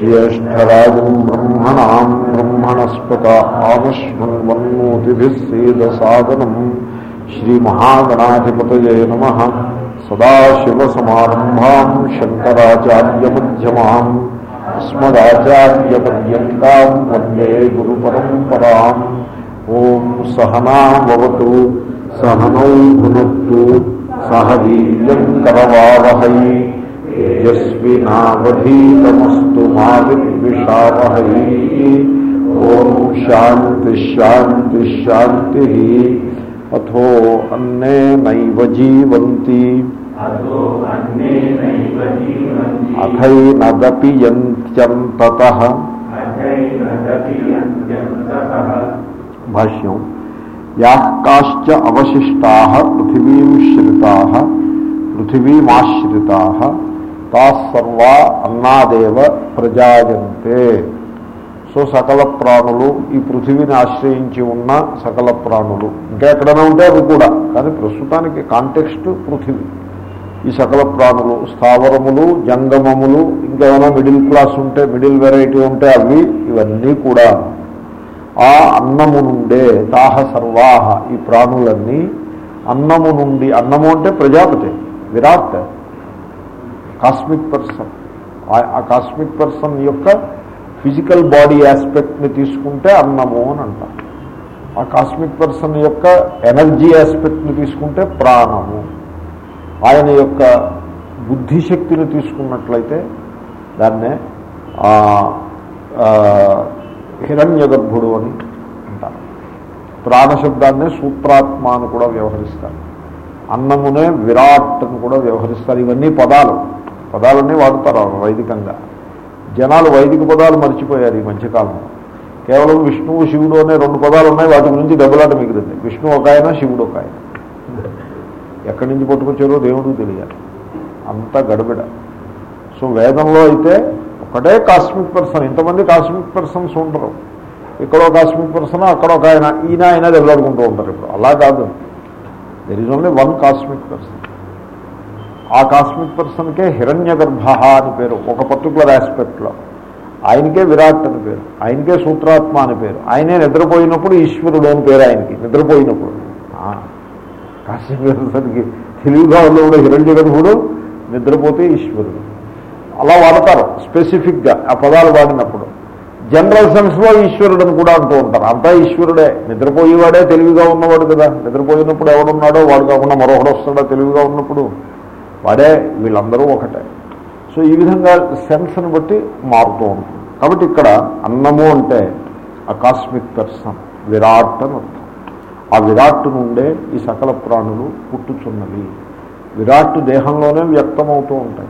జ్యేష్టరాజం బ్రహ్మణాం బ్రహ్మణస్పత ఆమశ్వన్వన్నోతిభిः సేదసాదనం శ్రీమహాగణాధిపతయే నమ సదాశివసమారంభాం శంకరాచార్యమధ్యమాం అస్మదాచార్యపర్యంతాం వందే గురుపరంపరాం ఓం సహనావతు సహనౌ భునత్తు సహ వీర్యం కరవావహై తేజస్వినావధీతమస్తు మా విద్విషావహై ఓం శాంతి శాంతి శాంతి అథో అన్నే నైవ జీవంతి అథైనదపి యంత్యంతత భాష్యం యాకాశ్చ అవశిష్టా పృథివీం శ్రితా తా తాసర్వా అన్నాదేవ ప్రజాయంతే. సో సకల ప్రాణులు ఈ పృథివీని ఆశ్రయించి ఉన్న సకల ప్రాణులు. ఇంకా ఎక్కడైనా ఉంటే అవి కూడా. కానీ ప్రస్తుతానికి కాంటెక్స్ట్ పృథివీ. ఈ సకల ప్రాణులు స్థావరములు జంగమములు ఇంకేమైనా మిడిల్ క్లాస్ ఉంటే మిడిల్ వెరైటీ ఉంటే అవి ఇవన్నీ కూడా ఆ అన్నము నుండే తాహ సర్వాహ ఈ ప్రాణులన్నీ అన్నము నుండి అన్నము అంటే ప్రజాపతి విరాట్. కాస్మిక్ పర్సన్ ఆ కాస్మిక్ పర్సన్ యొక్క ఫిజికల్ బాడీ ఆస్పెక్ట్ని తీసుకుంటే అన్నము అని అంటారు. ఆ కాస్మిక్ పర్సన్ యొక్క ఎనర్జీ ఆస్పెక్ట్ని తీసుకుంటే ప్రాణము. ఆయన యొక్క బుద్ధిశక్తిని తీసుకున్నట్లయితే దాన్నే హిరణ్య గర్భుడు అని అంటారు. ప్రాణశబ్దాన్నే సూత్రాత్మ అని కూడా వ్యవహరిస్తారు. అన్నమునే విరాట్ అని కూడా వ్యవహరిస్తారు. ఇవన్నీ పదాలు. పదాలన్నీ వాడుతారు వైదికంగా. జనాలు వైదిక పదాలు మర్చిపోయారు ఈ మధ్యకాలంలో కేవలం విష్ణువు శివుడు అనే రెండు పదాలు ఉన్నాయి. వాటి గురించి దెబ్బలాట మిగిలింది. విష్ణువు ఒక ఆయన శివుడు ఒక ఆయన. ఎక్కడి నుంచి పట్టుకొచ్చారో దేవుడు తెలియాలి. అంత గడబిడ. సో వేదంలో అయితే ఒకటే కాస్మిక్ పర్సన్. ఇంతమంది కాస్మిక్ పర్సన్స్ ఉండరు. ఇక్కడో కాస్మిక్ పర్సన్ అక్కడ ఒక ఆయన ఈయన ఆయన దెబ్బలాడుకుంటూ ఉంటారు ఇప్పుడు. అలా కాదు. There is only one cosmic person ఆ కాస్మిక్ పర్సన్కే హిరణ్య గర్భ అని పేరు ఒక పర్టికులర్ ఆస్పెక్ట్లో ఆయనకే విరాట్ అని పేరు ఆయనకే సూత్రాత్మ అని పేరు. ఆయనే నిద్రపోయినప్పుడు ఈశ్వరుడు అని పేరు ఆయనకి నిద్రపోయినప్పుడు. కాస్మిక్ పర్సన్కి తెలివిగా కూడా హిరణ్య గర్భుడు నిద్రపోతే ఈశ్వరుడు. అలా వాడతారు స్పెసిఫిక్గా ఆ పదాలు వాడినప్పుడు. జనరల్ సెన్స్లో ఈశ్వరుడు కూడా అంటూ ఉంటారు. అంతా ఈశ్వరుడే. నిద్రపోయేవాడే తెలివిగా ఉన్నవాడు కదా. నిద్రపోయినప్పుడు ఎవడున్నాడో వాడు కాకుండా మరొకడు వస్తాడో తెలివిగా ఉన్నప్పుడు? వాడే వీళ్ళందరూ ఒకటే. సో ఈ విధంగా సెన్స్ని బట్టి మారుతూ ఉంటుంది. కాబట్టి ఇక్కడ అన్నము అంటే అకాస్మిక్ కాస్మిక్ పర్సన్ విరాట్ అని అర్థం. ఆ విరాట్ నుండే ఈ సకల ప్రాణులు పుట్టుచున్నవి. విరాట్ దేహంలోనే వ్యక్తమవుతూ ఉంటాయి.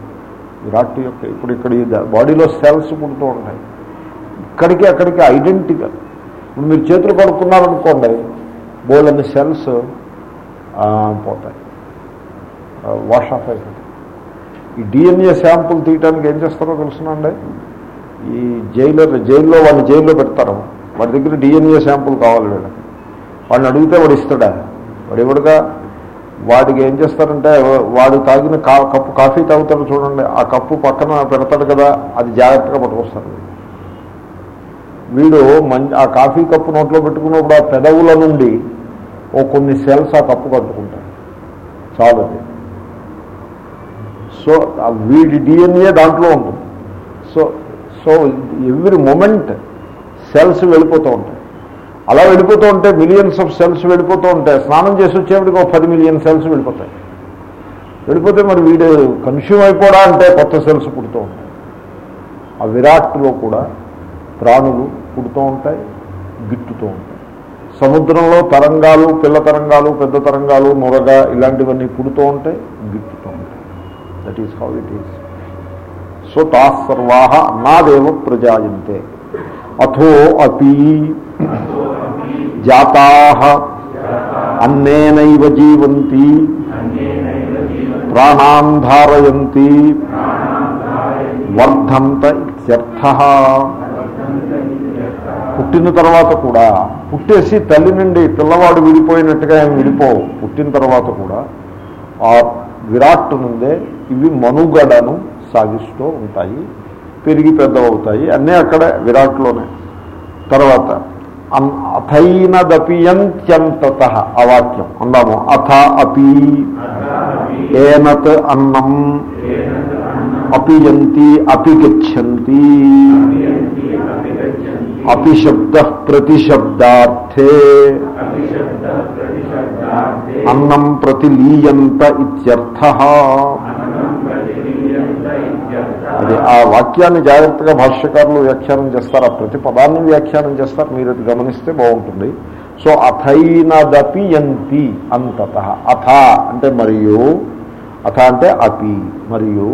విరాట్ యొక్క ఇప్పుడు ఇక్కడ ఈ బాడీలో సెల్స్ పుడుతూ ఉంటాయి. ఇక్కడికి అక్కడికి ఐడెంటికల్ ఇప్పుడు మీరు చేతులు కడుక్కున్నారనుకోండి బోల్డ్ సెల్స్ పోతాయి. వాష్ ఆఫ్ అయిపోతాయి. ఈ డిఎన్ఏ శాంపుల్ తీయటానికి ఏం చేస్తారో తెలుసునండి? ఈ జైలర్ జైల్లో వాళ్ళు జైల్లో పెడతారు. వాడి దగ్గర డిఎన్ఏ శాంపుల్ కావాలి వీళ్ళకి. వాడిని అడిగితే వాడు ఇస్తాడా? వాడు ఇవ్వడుగా వాడికి ఏం చేస్తారంటే వాడు తాగిన కా కప్పు కాఫీ తాగుతాడు చూడండి. ఆ కప్పు పక్కన పెడతాడు కదా అది జాగ్రత్తగా పట్టుకొస్తారు. వీడు ఆ కాఫీ కప్పు నోట్లో పెట్టుకున్నప్పుడు ఆ పెదవుల నుండి ఓ కొన్ని సెల్స్ ఆ కప్పు కట్టుకుంటాయి చాలు అది. సో వీడి డిఎన్ఏ దాంట్లో ఉంటుంది. So so every moment cells వెళ్ళిపోతూ ఉంటాయి. అలా వెళ్ళిపోతూ ఉంటే మిలియన్స్ ఆఫ్ సెల్స్ వెళ్ళిపోతూ ఉంటాయి. స్నానం చేసి వచ్చేప్పటికి ఒక పది మిలియన్ సెల్స్ వెళ్ళిపోతాయి. వెళ్ళిపోతే మరి వీడు కన్స్యూమ్ అయిపోవడా అంటే కొత్త సెల్స్ పుడుతూ ఉంటాయి. ఆ విరాట్లో కూడా ప్రాణులు పుడుతూ ఉంటాయి గిట్టుతూ ఉంటాయి. సముద్రంలో తరంగాలు పిల్ల తరంగాలు పెద్ద తరంగాలు నురగ ఇలాంటివన్నీ పుడుతూ ఉంటాయి గిట్టుతూ ఉంటాయి. That is how it is so తాస్ సర్వాహ అన్నాదేవ ప్రజాయంతే. అథో అపి జాతా అన్నేనైవ జీవంతి ప్రాణాన్ ధారయంతి. వర్ధంత ఇత్యర్థ. పుట్టిన తర్వాత కూడా పుట్టేసి తల్లి నుండి పిల్లవాడు విడిపోయినట్టుగా ఏం విడిపోవు. పుట్టిన తర్వాత కూడా ఆ విరాట్ నుండే ఇవి మనుగడను సాగిస్తూ ఉంటాయి పెరిగి పెద్దవవుతాయి. అన్నీ అక్కడే విరాట్లోనే. తర్వాత అథైనదపియంత్యంతత ఆ వాక్యం అందాము. అథ అపి ఏనత్ అన్నం అపియంతి అపి అపిశబ్ద ప్రతిశబ్దార్థే అన్నం ప్రతిలీయంత ఇత్యర్థ అది ఆ వాక్యాన్ని జాగ్రత్తగా భాష్యకారులు వ్యాఖ్యానం చేస్తారు ఆ ప్రతి పదాన్ని వ్యాఖ్యానం చేస్తారు మీరు అది గమనిస్తే బాగుంటుంది. సో అథైనదపి యంతి అంతత అథ అంటే మరియు అథ అంటే అపి మరియు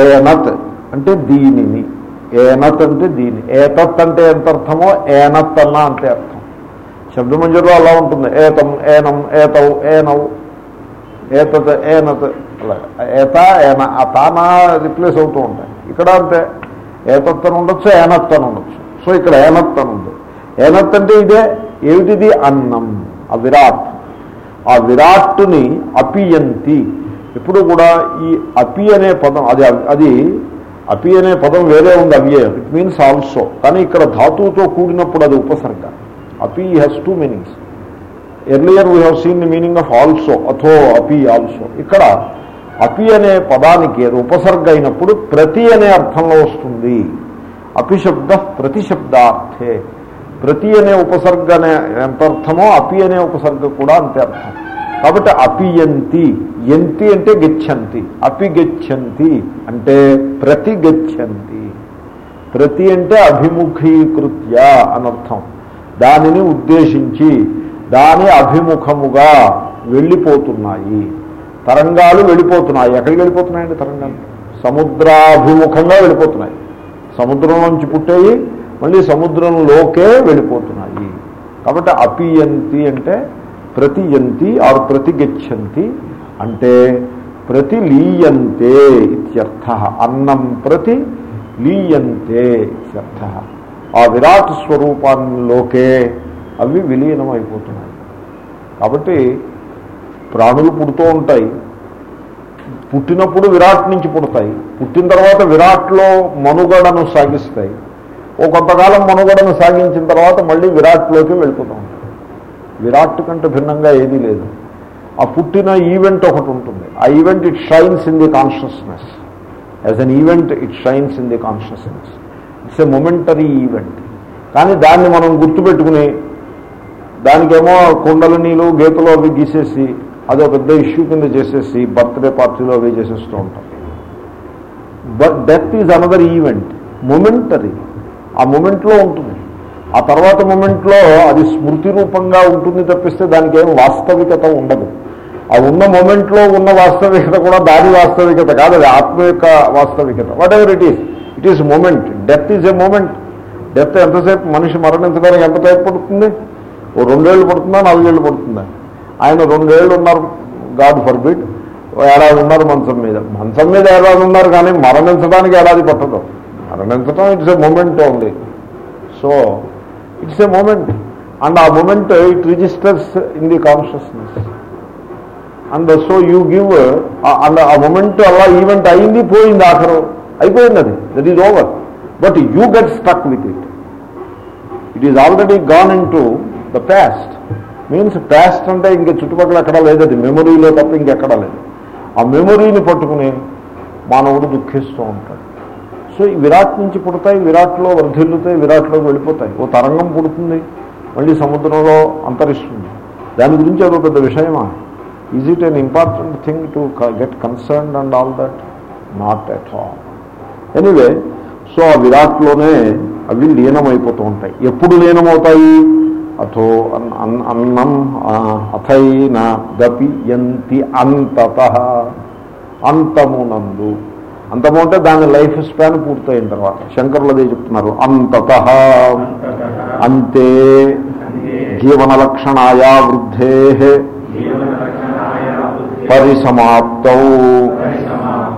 ఏనత్ అంటే దీనిని. ఏనత్ అంటే దీని. ఏతత్ అంటే ఎంత అర్థమో ఏనత్ అన్న అంతే అర్థం. శబ్దమంజరిలో అలా ఉంటుంది. ఏతం ఏనం ఏతౌ ఏనౌ. ఏతత్ ఏనత్. అలాగే ఏత ఏన ఆ తానా రిప్లేస్ అవుతూ ఉంటాయి. ఇక్కడ అంతే. ఏతత్ అని ఉండొచ్చు ఏనత్ అని ఉండొచ్చు. సో ఇక్కడ ఏనత్ అని ఉంది. ఏనత్ అంటే ఇదే ఏమిటిది? అన్నం. ఆ విరాట్. ఆ విరాట్ని అపియంతి. ఇప్పుడు కూడా ఈ అపి అనే పదం అది అది అపి అనే పదం వేరే ఉంది అవ్యే ఇట్ మీన్స్ ఆల్సో కానీ ఇక్కడ ధాతువుతో కూడినప్పుడు అది ఉపసర్గ. అపి has two meanings earlier we have seen the meaning of also అథో అపి ఆల్సో ఇక్కడ అపి అనే పదానికి అది ఉపసర్గ అయినప్పుడు ప్రతి అనే అర్థంలో వస్తుంది. అపిశబ్ద ప్రతిశబ్దార్థే. ప్రతి అనే ఉపసర్గ అనే ఎంత అర్థమో అపి అనే ఉపసర్గ కూడా అంతే అర్థం. కాబట్టి అపియంతి. ఎంతి అంటే గచ్చంతి. అపిగచ్చంతి అంటే ప్రతిగచ్చంతి. ప్రతి అంటే అభిముఖీకృత్య అనర్థం. దానిని ఉద్దేశించి దాని అభిముఖముగా వెళ్ళిపోతున్నాయి. తరంగాలు వెళ్ళిపోతున్నాయి. ఎక్కడికి వెళ్ళిపోతున్నాయండి తరంగాలు? సముద్రాభిముఖంగా వెళ్ళిపోతున్నాయి. సముద్రం నుంచి పుట్టేయి మళ్ళీ సముద్రంలోకే వెళ్ళిపోతున్నాయి. కాబట్టి అపియంతి అంటే ప్రతియంతి ఆరు ప్రతిగచ్చంతి అంటే ప్రతి లీయంతే ఇత్యర్థ. అన్నం ప్రతి లీయంతే ఇత్యర్థ. ఆ విరాట్ స్వరూపాల్లోకే అవి విలీనం అయిపోతున్నాయి కాబట్టి ప్రాణులు పుడుతూ ఉంటాయి. పుట్టినప్పుడు విరాట్ నుంచి పుడతాయి. పుట్టిన తర్వాత విరాట్లో మనుగడను సాగిస్తాయి. ఓ కొంతకాలం మనుగడను సాగించిన తర్వాత మళ్ళీ విరాట్లోకి వెళ్ళిపోతాం విరాట్ కంటే భిన్నంగా ఏదీ లేదు. ఆ పుట్టిన ఈవెంట్ ఒకటి ఉంటుంది. ఆ event it shines in the consciousness as an event it shines in the consciousness it's a momentary event కానీ దాన్ని మనం గుర్తుపెట్టుకుని దానికేమో కుండల నీళ్ళు గీతలు అవి గీసేసి అదో పెద్ద ఇష్యూ కింద చేసేసి బర్త్డే పార్టీలో అవి చేసేస్తూ ఉంటాం. But death is another event momentary ఆ మూమెంట్లో ఉంటుంది. ఆ తర్వాత మూమెంట్లో అది స్మృతి రూపంగా ఉంటుంది తప్పిస్తే దానికి ఏం వాస్తవికత ఉండదు. ఆ ఉన్న మూమెంట్లో ఉన్న వాస్తవికత కూడా దాని వాస్తవికత కాదు అది ఆత్మ యొక్క వాస్తవికత. Whatever it is it is moment death is a moment death ఎంతసేపు మనిషి మరణించడానికి ఎంత టైం పడుతుంది ఓ రెండేళ్ళు పడుతుందా నాలుగేళ్ళు పడుతుందా? ఆయన రెండేళ్ళు ఉన్నారు గాడ్ ఫర్బిడ్ ఏడాది ఉన్నారు మంచం మీద. మంచం మీద ఏడాది ఉన్నారు కానీ మరణించడానికి ఏడాది పట్టదు. మరణించడం it's a moment only so it's a moment and ఆ moment it registers in the consciousness and so you give and ఆ మూమెంట్ అలా ఈవెంట్ అయింది పోయింది ఆఖరు. అయిపోయింది అది. That is over but you get stuck with it it is already gone into the past means past అంటే ఇంక చుట్టుపక్కల ఎక్కడా లేదు అది. మెమొరీలో తప్ప ఇంకెక్కడా లేదు. ఆ మెమొరీని పట్టుకుని మానవుడు దుఃఖిస్తూ ఉంటాడు. సో ఈ విరాట్ నుంచి పుడతాయి విరాట్లో వర్ధిల్లుతాయి విరాట్లోకి వెళ్ళిపోతాయి. ఓ తరంగం పుడుతుంది మళ్ళీ సముద్రంలో అంతరిస్తుంది. దాని గురించి అదో పెద్ద విషయమా? Is it an important thing to get concerned and all that not at all anyway so ఆ విరాట్లోనే అవి లీనమైపోతూ ఉంటాయి. ఎప్పుడు లీనమవుతాయి? అథో అన్- అన్- అన్నం అథైన దపి యంతి అంతత అంతమునందు. అంతము అంటే దాని లైఫ్ స్పాన్ పూర్తయిన తర్వాత. శంకరులదే చెప్తున్నారు అంతత అంతే జీవన లక్షణాయా వృద్ధే పరిసమాప్తౌ.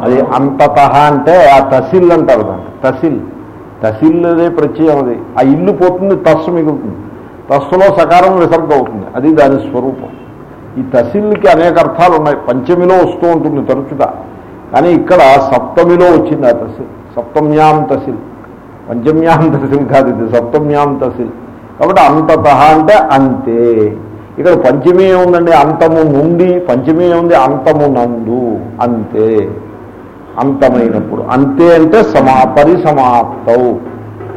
అది అంతత అంటే ఆ తసిల్ అంటారు దాన్ని తసిల్. తసిల్ అదే ప్రత్యయం అది. ఆ ఇల్లు పోతుంది తస్సు మిగులుతుంది. తస్సులో సకారం విసర్గ అవుతుంది అది దాని స్వరూపం. ఈ తసిల్కి అనేక అర్థాలు ఉన్నాయి పంచమిలో వస్తూ ఉంటుంది తరచుగా. కానీ ఇక్కడ సప్తమిలో వచ్చింది ఆ తసిల్ సప్తమ్యాం తసిల్ పంచమ్యాం తసిల్ కాదు ఇది సప్తమ్యాం తసిల్ కాబట్టి అంతత అంటే అంతే. ఇక్కడ పంచమీ ఏముందండి అంతము నుండి పంచమీ ఏముంది అంతము నందు. అంతే. అంతమైనప్పుడు. అంతే అంటే సమా పరిసమాప్తవు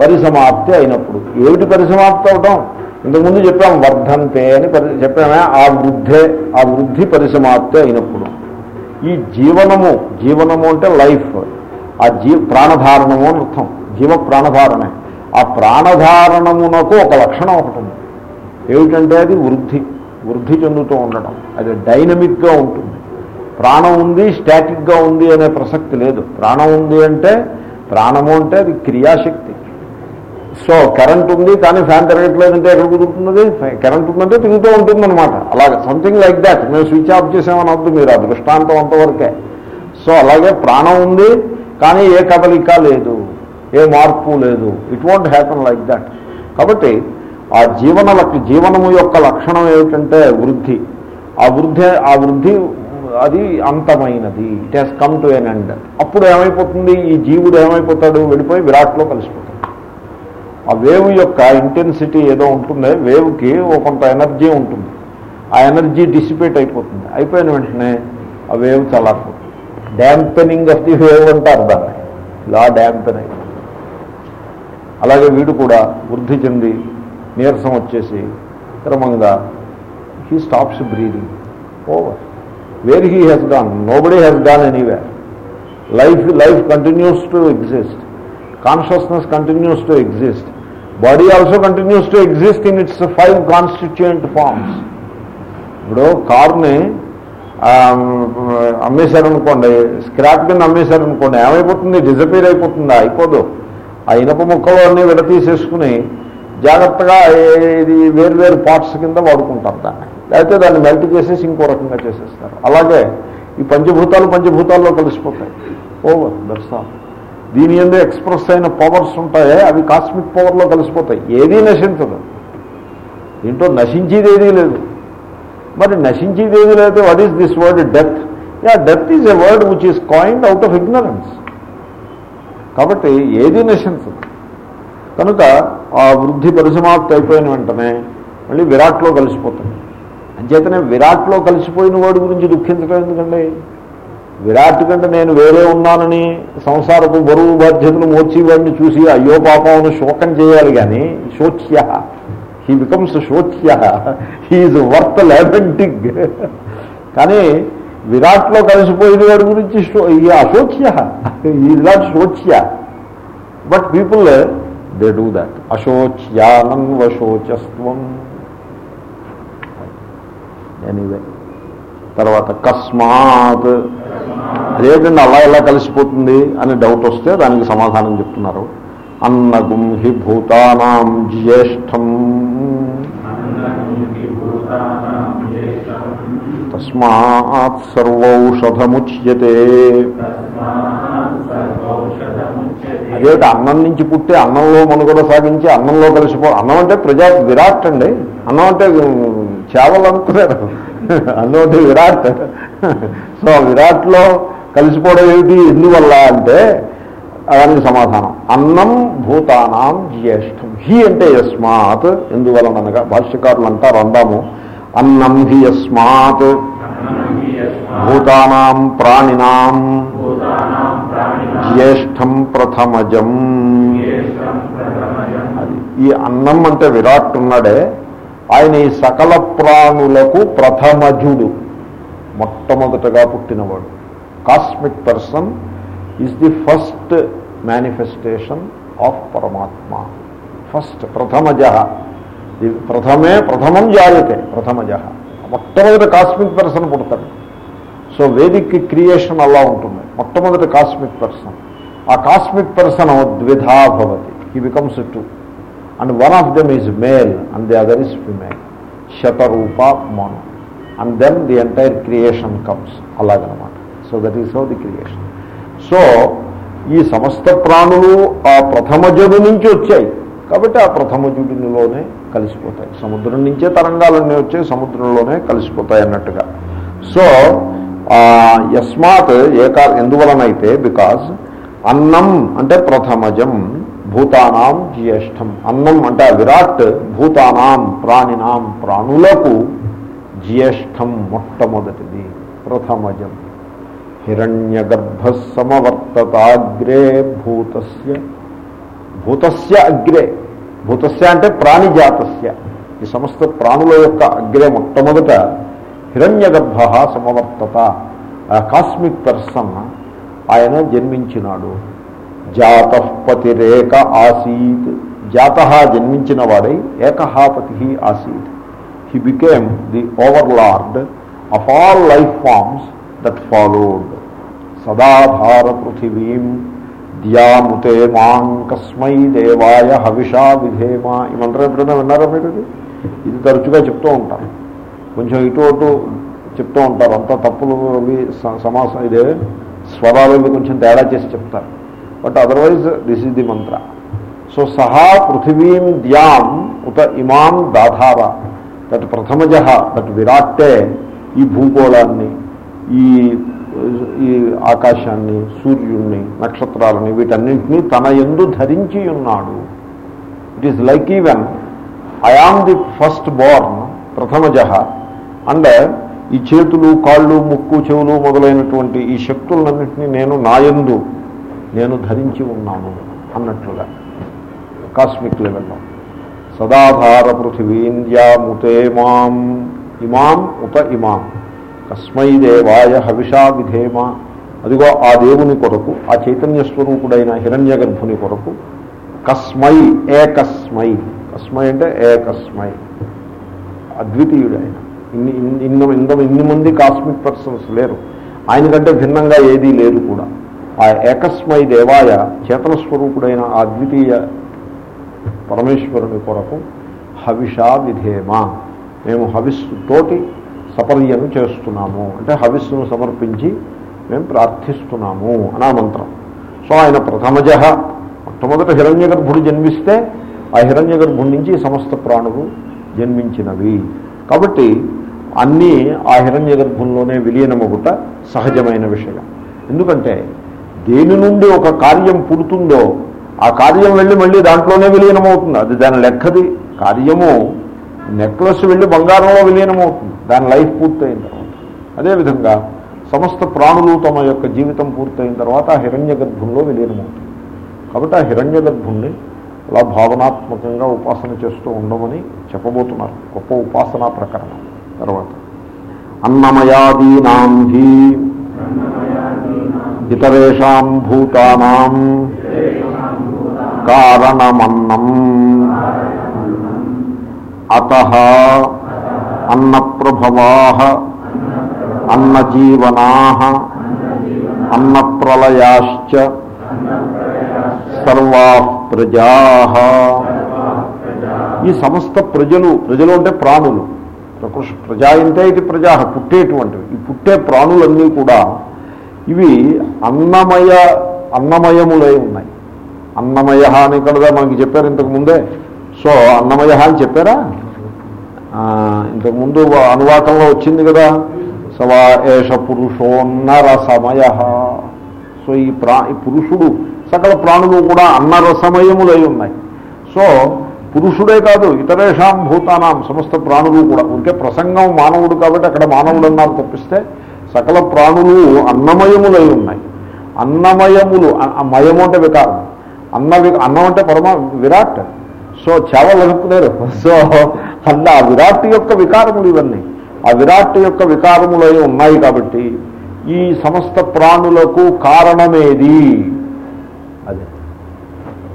పరిసమాప్తి అయినప్పుడు. ఏమిటి పరిసమాప్తి అవటం? ఇంతకుముందు చెప్పాం వర్ధంతే అని పరి చెప్పామే ఆ వృద్ధే ఆ వృద్ధి పరిసమాప్తి అయినప్పుడు. ఈ జీవనము జీవనము అంటే లైఫ్. ఆ జీ ప్రాణధారణము అని అర్థం. జీవ ప్రాణధారణే. ఆ ప్రాణధారణమునకు ఒక లక్షణం ఒకటి ఉంది. ఏమిటంటే అది వృద్ధి వృద్ధి చెందుతూ ఉండడం. అది డైనమిక్గా ఉంటుంది. ప్రాణం ఉంది స్టాటిక్గా ఉంది అనే ప్రసక్తి లేదు. ప్రాణం ఉంది అంటే ప్రాణము అంటే అది క్రియాశక్తి. సో కరెంట్ ఉంది కానీ ఫ్యాన్ తిరగట్లేదంటే ఎక్కడ కుదురుతున్నది? కరెంట్ ఉందంటే తిరుగుతూ ఉంటుందన్నమాట. అలాగే సంథింగ్ లైక్ దాట్ మేము స్విచ్ ఆఫ్ చేసామని వద్దు మీరు ఆ దృష్టాంతం అంతవరకే. సో అలాగే ప్రాణం ఉంది కానీ ఏ కదలిక లేదు ఏ మార్పు లేదు. It won't happen like that కాబట్టి ఆ జీవన జీవనము యొక్క లక్షణం ఏమిటంటే వృద్ధి. ఆ వృద్ధి ఆ వృద్ధి అది అంతమైనది. It has come to an end అప్పుడు ఏమైపోతుంది? ఈ జీవుడు ఏమైపోతాడు? వెళ్ళిపోయి విరాట్లో కలిసిపోతాడు. ఆ వేవ్ యొక్క ఇంటెన్సిటీ ఏదో ఉంటుంది వేవ్కి ఒక కొంత ఎనర్జీ ఉంటుంది. ఆ ఎనర్జీ డిసిపేట్ అయిపోతుంది. అయిపోయిన వెంటనే ఆ వేవ్ చల్లారిపోతుంది డ్యాంపెనింగ్ ఆఫ్ ది వేవ్ అంటారు దాన్ని. ఇలా డ్యాంపెన్ అలాగే వీడు కూడా వృద్ధి చెంది నీరసం వచ్చేసి క్రమంగా he stops breathing over where he has gone nobody he's has gone anywhere life life continues to exist consciousness continues to exist body also continues to exist in its five constituent forms ఇప్పుడు కార్ని అమ్మేశారనుకోండి scrap కింద అమ్మేశారనుకోండి ఏమైపోతుంది? Disappear అయిపోతుందా అయిపోదు. ఆ ఇనప ముక్కలు అన్నీ విడతీసేసుకుని జాగ్రత్తగా ఇది వేరు వేరు పార్ట్స్ కింద వాడుకుంటారు దాన్ని. లేకపోతే దాన్ని మెల్ట్ చేసేసి ఇంకో రకంగా చేసేస్తారు. అలాగే ఈ పంచభూతాలు పంచభూతాల్లో కలిసిపోతాయి. ఓవర్ దర్శనం దీని ఎందు ఎక్స్ప్రెస్ అయిన పవర్స్ ఉంటాయే? అవి కాస్మిక్ పవర్లో కలిసిపోతాయి. ఏదీ నశించదు. దీంట్లో నశించేది ఏదీ లేదు. మరి నశించేది ఏది లేదు what is this word death ya death is a word which is coined out of ignorance కాబట్టి ఏది నశించదు. కనుక ఆ వృద్ధి పరిసమాప్తి అయిపోయిన వెంటనే మళ్ళీ విరాట్లో కలిసిపోతుంది అంచేతనే విరాట్లో కలిసిపోయిన వాడి గురించి దుఃఖించడం ఎందుకండి? విరాట్ కంటే నేను వేరే ఉన్నానని సంసారపు బరువు బాధ్యతలు మోచి వాడిని చూసి అయ్యో పాపం శోకం చేయాలి కానీ శోచ్య. హీ బికమ్స్ శోచ్య. హీఈ్ వర్త్ లెవెంటిగ్ కానీ విరాట్లో కలిసిపోయిన వాడి గురించి ఈ అశోచ్య. Is not శోచ్య. But people they do that అశోచ్యానన్వశోచస్వం. Anyway తర్వాత కస్మాత్ అదేంటండి అలా ఎలా కలిసిపోతుంది అని డౌట్ వస్తే దానికి సమాధానం చెప్తున్నారు. అన్నగుం హి భూతానాం జ్యేష్టం తస్మాత్ సర్వౌషధముచ్యతే. అదేంటి అన్నం నుంచి పుట్టి అన్నంలో మనుగడ సాగించి అన్నంలో కలిసిపో అన్నం అంటే ప్రజా విరాట్ అండి. అన్నం అంటే చేవలు అనుకున్నారు అన్నం అంటే విరాట్. సో విరాట్లో కలిసిపోవడం ఏమిటి? ఎందువల్ల అంటే దానికి సమాధానం. అన్నం భూతానాం జ్యేష్టం హి అంటే యస్మాత్. ఎందువలనగా భాష్యకారులు అంటారు అందాము. అన్నం హి యస్మాత్. భూతానాం ప్రాణినాం. జ్యేష్ఠం ప్రథమజం. అది. ఈ అన్నం అంటే విరాట్ ఉన్నాడే. ఆయన ఈ సకల ప్రాణులకు ప్రథమజుడు. మొట్టమొదటగా పుట్టినవాడు. Cosmic person is the first manifestation of Paramatma first ప్రథమజ ప్రథమే ప్రథమం జాయతే ప్రథమజ మొట్టమొదటి కాస్మిక్ పర్సన్ పుడతాడు. సో వేదిక్ క్రియేషన్ అలా ఉంటుంది. మొట్టమొదటి కాస్మిక్ పర్సన్ ఆ కాస్మిక్ పర్సన్ ద్విధా భవతి. He becomes two and one of them is male and the other is female Shatarupa Manu and then the entire creation comes అలాగనమాట. So that is how the creation. So ఈ సమస్త ప్రాణులు ఆ ప్రథమజుడు నుంచి వచ్చాయి. కాబట్టి ఆ ప్రథమజుడిలోనే కలిసిపోతాయి. సముద్రం నుంచే తరంగాలన్నీ వచ్చాయి సముద్రంలోనే కలిసిపోతాయి అన్నట్టుగా. సో యస్మాత్ ఏకా ఎందువలనైతే బికాజ్ అన్నం అంటే ప్రథమజం భూతానాం జ్యేష్టం అన్నం అంటే విరాట్ భూతానాం ప్రాణినాం ప్రాణులకు జ్యేష్టం మొట్టమొదటిది ప్రథమజం. హిరణ్యగర్భ సమవర్తతాగ్రే భూతస్య. భూతస్య అగ్రే. భూతస్య అంటే ప్రాణిజాతస్య. ఈ సమస్త ప్రాణుల యొక్క అగ్రే మొట్టమొదట హిరణ్యగర్భ సమవర్తత. కాస్మిక్ పర్సన్ ఆయన జన్మించినాడు. జాత పతిరేక ఆసీత్. జాత జన్మించిన వాడై ఏకహాపతి ఆసీత్. He became the overlord of all life forms that followed సదాధార పృథివీం ద్యాముతే మాం కస్మై దేవాయ హవిషా విధేమా. ఈ మంత్రం ఎప్పుడైనా విన్నారా మీరు ఇది? తరచుగా చెప్తూ ఉంటారు. కొంచెం ఇటు అటు చెప్తూ ఉంటారు. అంతా తప్పులు అవి స- సమాసం ఇదే స్వరాలు ఇవి కొంచెం తేడా చేసి చెప్తారు. But otherwise this is the mantra. So సహా పృథివీం ద్యాం ఉత ఇమాం దాధార. దట్ ప్రథమజ దట్ విరాట్టే ఈ భూగోళాన్ని ఈ ఈ ఆకాశాన్ని సూర్యుణ్ణి నక్షత్రాలని వీటన్నింటినీ తన ఎందు ధరించి ఉన్నాడు. It is like even I am the first born ప్రథమజ and ఈ చేతులు కాళ్ళు ముక్కు చెవులు మొదలైనటువంటి ఈ శక్తులన్నింటినీ నేను నాయందు నేను ధరించి ఉన్నాను అన్నట్లుగా. కాస్మిక్ లెవెల్లో సదాధార పృథివీంద్యాముతే మాం. ఇమాం ఉత ఇమాం. కస్మై దేవాయ హవిషా విధేమ. అదిగో ఆ దేవుని కొరకు ఆ చైతన్య స్వరూపుడైన హిరణ్య గర్భుని కొరకు కస్మై ఏకస్మై. కస్మై అంటే ఏకస్మై. అద్వితీయుడైన. ఇన్ని ఇన్ని ఇన్ని ఇంత ఇన్ని మంది కాస్మిక్ పర్సన్స్ లేరు. ఆయన కంటే భిన్నంగా ఏదీ లేదు కూడా. ఆ ఏకస్మై దేవాయ చేతన స్వరూపుడైన ఆ అద్వితీయ పరమేశ్వరుని కొరకు హవిషా విధేమ. మేము హవిస్సుతోటి సపర్యను చేస్తున్నాము. అంటే హవిస్సును సమర్పించి మేము ప్రార్థిస్తున్నాము అనా మంత్రం. సో ఆయన ప్రథమజ మొట్టమొదట హిరణ్య గర్భుడు జన్మిస్తే ఆ హిరణ్య గర్భుడి నుంచి సమస్త ప్రాణులు జన్మించినవి. కాబట్టి అన్నీ ఆ హిరణ్య గర్భంలోనే విలీనమగుట సహజమైన విషయం. ఎందుకంటే దేని నుండి ఒక కార్యం పుడుతుందో ఆ కార్యం వెళ్ళి మళ్ళీ దాంట్లోనే విలీనమవుతుంది. అది దాని లెక్కది. కార్యము నెక్లెస్ వెళ్ళి బంగారంలో విలీనమవుతుంది. దాని లైఫ్ పూర్తయిన తర్వాత. అదేవిధంగా సమస్త ప్రాణులు తమ యొక్క జీవితం పూర్తయిన తర్వాత ఆ హిరణ్య గర్భంలో విలీనమవుతుంది. కాబట్టి ఆ హిరణ్య గర్భుణ్ణి అలా భావనాత్మకంగా ఉపాసన చేస్తూ ఉండమని చెప్పబోతున్నారు. గొప్ప ఉపాసనా ప్రకరణం. తర్వాత. అన్నమయాదీనాం హి ఇతరేషాం భూతానాం కారణమన్నం అత అన్నప్రభవా అన్నజీవనా అన్నప్రలయాశ్చ సర్వా ప్రజా ఈ సమస్త ప్రజలు ప్రజలు అంటే ప్రాణులు. ప్రకృష్ ప్రజా అంటే ఇది ప్రజా పుట్టేటువంటివి. ఈ పుట్టే ప్రాణులన్నీ కూడా ఇవి అన్నమయ అన్నమయములై ఉన్నాయి. అన్నమయ అని కదా మనకి చెప్పారు ఇంతకుముందే సో అన్నమయ అని చెప్పారా? ఇంతకుముందు అనువాకంలో వచ్చింది కదా. సవా ఏష పురుషోన్నరసమయ సో ఈ ప్రా ఈ పురుషుడు సకల ప్రాణులు కూడా అన్నరసమయములై ఉన్నాయి. సో పురుషుడే కాదు ఇతరేషాం భూతానాం సమస్త ప్రాణులు కూడా. ఉంటే ప్రసంగం మానవుడు కాబట్టి అక్కడ మానవుడు అన్నారు తప్పిస్తే సకల ప్రాణులు అన్నమయములై ఉన్నాయి. అన్నమయములు మయము అంటే వికారం. అన్న అన్నం అంటే పరమ విరాట్. సో చేవలు అనుకున్నారు సో అన్న ఆ విరాట్ యొక్క వికారములు ఇవన్నీ. ఆ విరాట్ యొక్క వికారములు ఉన్నాయి కాబట్టి ఈ సమస్త ప్రాణులకు కారణమేది? అదే.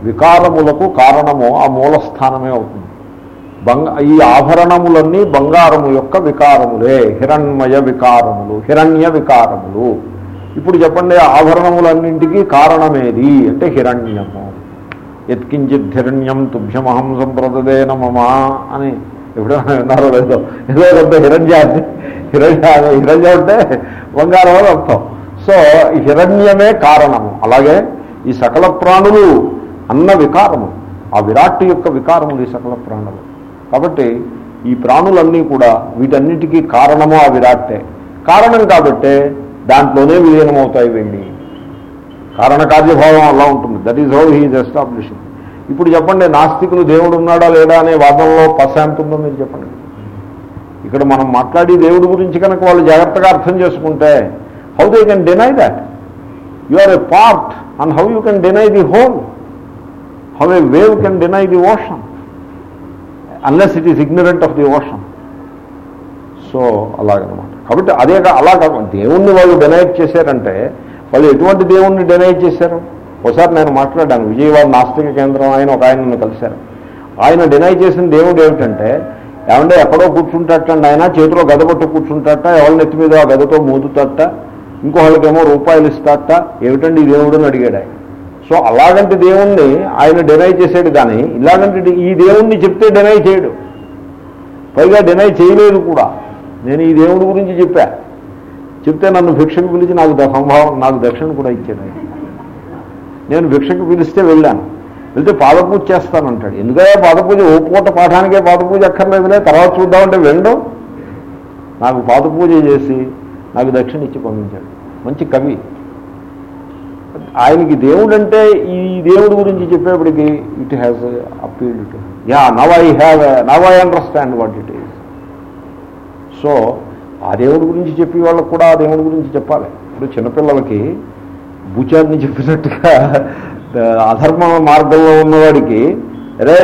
వికారములకు కారణము ఆ మూలస్థానమే అవుతుంది. బంగ ఈ ఆభరణములన్నీ బంగారము యొక్క వికారములే. హిరణ్మయ వికారములు హిరణ్య వికారములు. ఇప్పుడు చెప్పండి ఆభరణములన్నింటికీ కారణమేది? అంటే హిరణ్యము. ఎత్కించిత్ హిరణ్యం తుభ్యమహం సంప్రదదే నమమా అని ఎప్పుడైనా విన్నారో లేదో. ఏదో కొంత హిరణ్యాన్ని హిరణ్య హిరణ్యం అంటే బంగారం అని అర్థం. సో హిరణ్యమే కారణము. అలాగే ఈ సకల ప్రాణులు అన్న వికారము. ఆ విరాట్ యొక్క వికారములు ఈ సకల ప్రాణులు. కాబట్టి ఈ ప్రాణులన్నీ కూడా వీటన్నిటికీ కారణము ఆ విరాట్టే కారణం కాబట్టే దాంట్లోనే విలీనమవుతాయి వెళ్ళి. కారణకార్యభావం అలా ఉంటుంది. That is how he's establishing ఇప్పుడు చెప్పండి నాస్తికులు దేవుడు ఉన్నాడా లేడా అనే వాదంలో పశాంతి ఉందో మీరు చెప్పండి. ఇక్కడ మనం మాట్లాడి దేవుడి గురించి కనుక వాళ్ళు జాగ్రత్తగా అర్థం చేసుకుంటే how they can deny that you are a part and how you can deny the whole how a wave can deny the ocean unless it is ignorant of the ocean so అలాగనమాట. కాబట్టి అదే అలా కాకుండా దేవుణ్ణి వాళ్ళు deny it చేశారంటే వాళ్ళు ఎటువంటి దేవుణ్ణి డెనైట్ చేశారు? ఒకసారి నేను మాట్లాడాను. విజయవాడ నాస్తిక కేంద్రం ఆయన ఒక ఆయన కలిశారు. ఆయన డినై చేసిన దేవుడు ఏమిటంటే ఏమంటే ఎక్కడో కూర్చుంటాటండి ఆయన చేతిలో గద పట్టు కూర్చుంటాట ఎవరి నెత్తి మీద ఆ గదతో మోదుతాట ఇంకోళ్ళకేమో రూపాయలు ఇస్తాట ఏమిటండి ఈ దేవుడు అని అడిగాడు ఆయన. సో అలాగంటి దేవుణ్ణి ఆయన డినై చేసాడు కానీ ఇలాగంటి ఈ దేవుణ్ణి చెప్తే డినై చేయడు. పైగా డినై చేయలేదు కూడా. నేను ఈ దేవుడి గురించి చెప్పాను చెప్తే నన్ను భిక్షకు పిలిచి నాకు సంభావం నాకు దక్షిణ కూడా ఇచ్చాడు నేను భిక్షకు పిలిస్తే వెళ్ళాను. వెళ్తే పాదపూజ చేస్తానంటాడు ఎందుకంటే పాదపూజ? ఓ పూట పాఠానికే పాదపూజ అక్కర్లేదులే తర్వాత చూద్దామంటే వెండు నాకు పాదపూజ చేసి నాకు దక్షిణ ఇచ్చి పంపించాడు. మంచి కవి. ఆయనకి దేవుడు అంటే ఈ దేవుడి గురించి చెప్పేప్పటికి it has appealed to ya now I have now I understand what it is so ఆ దేవుడి గురించి చెప్పి వాళ్ళకు కూడా ఆ దేవుడి గురించి చెప్పాలి. ఇప్పుడు చిన్నపిల్లలకి భూచారిని చెప్పినట్టుగా అధర్మ మార్గంలో ఉన్నవాడికి అరే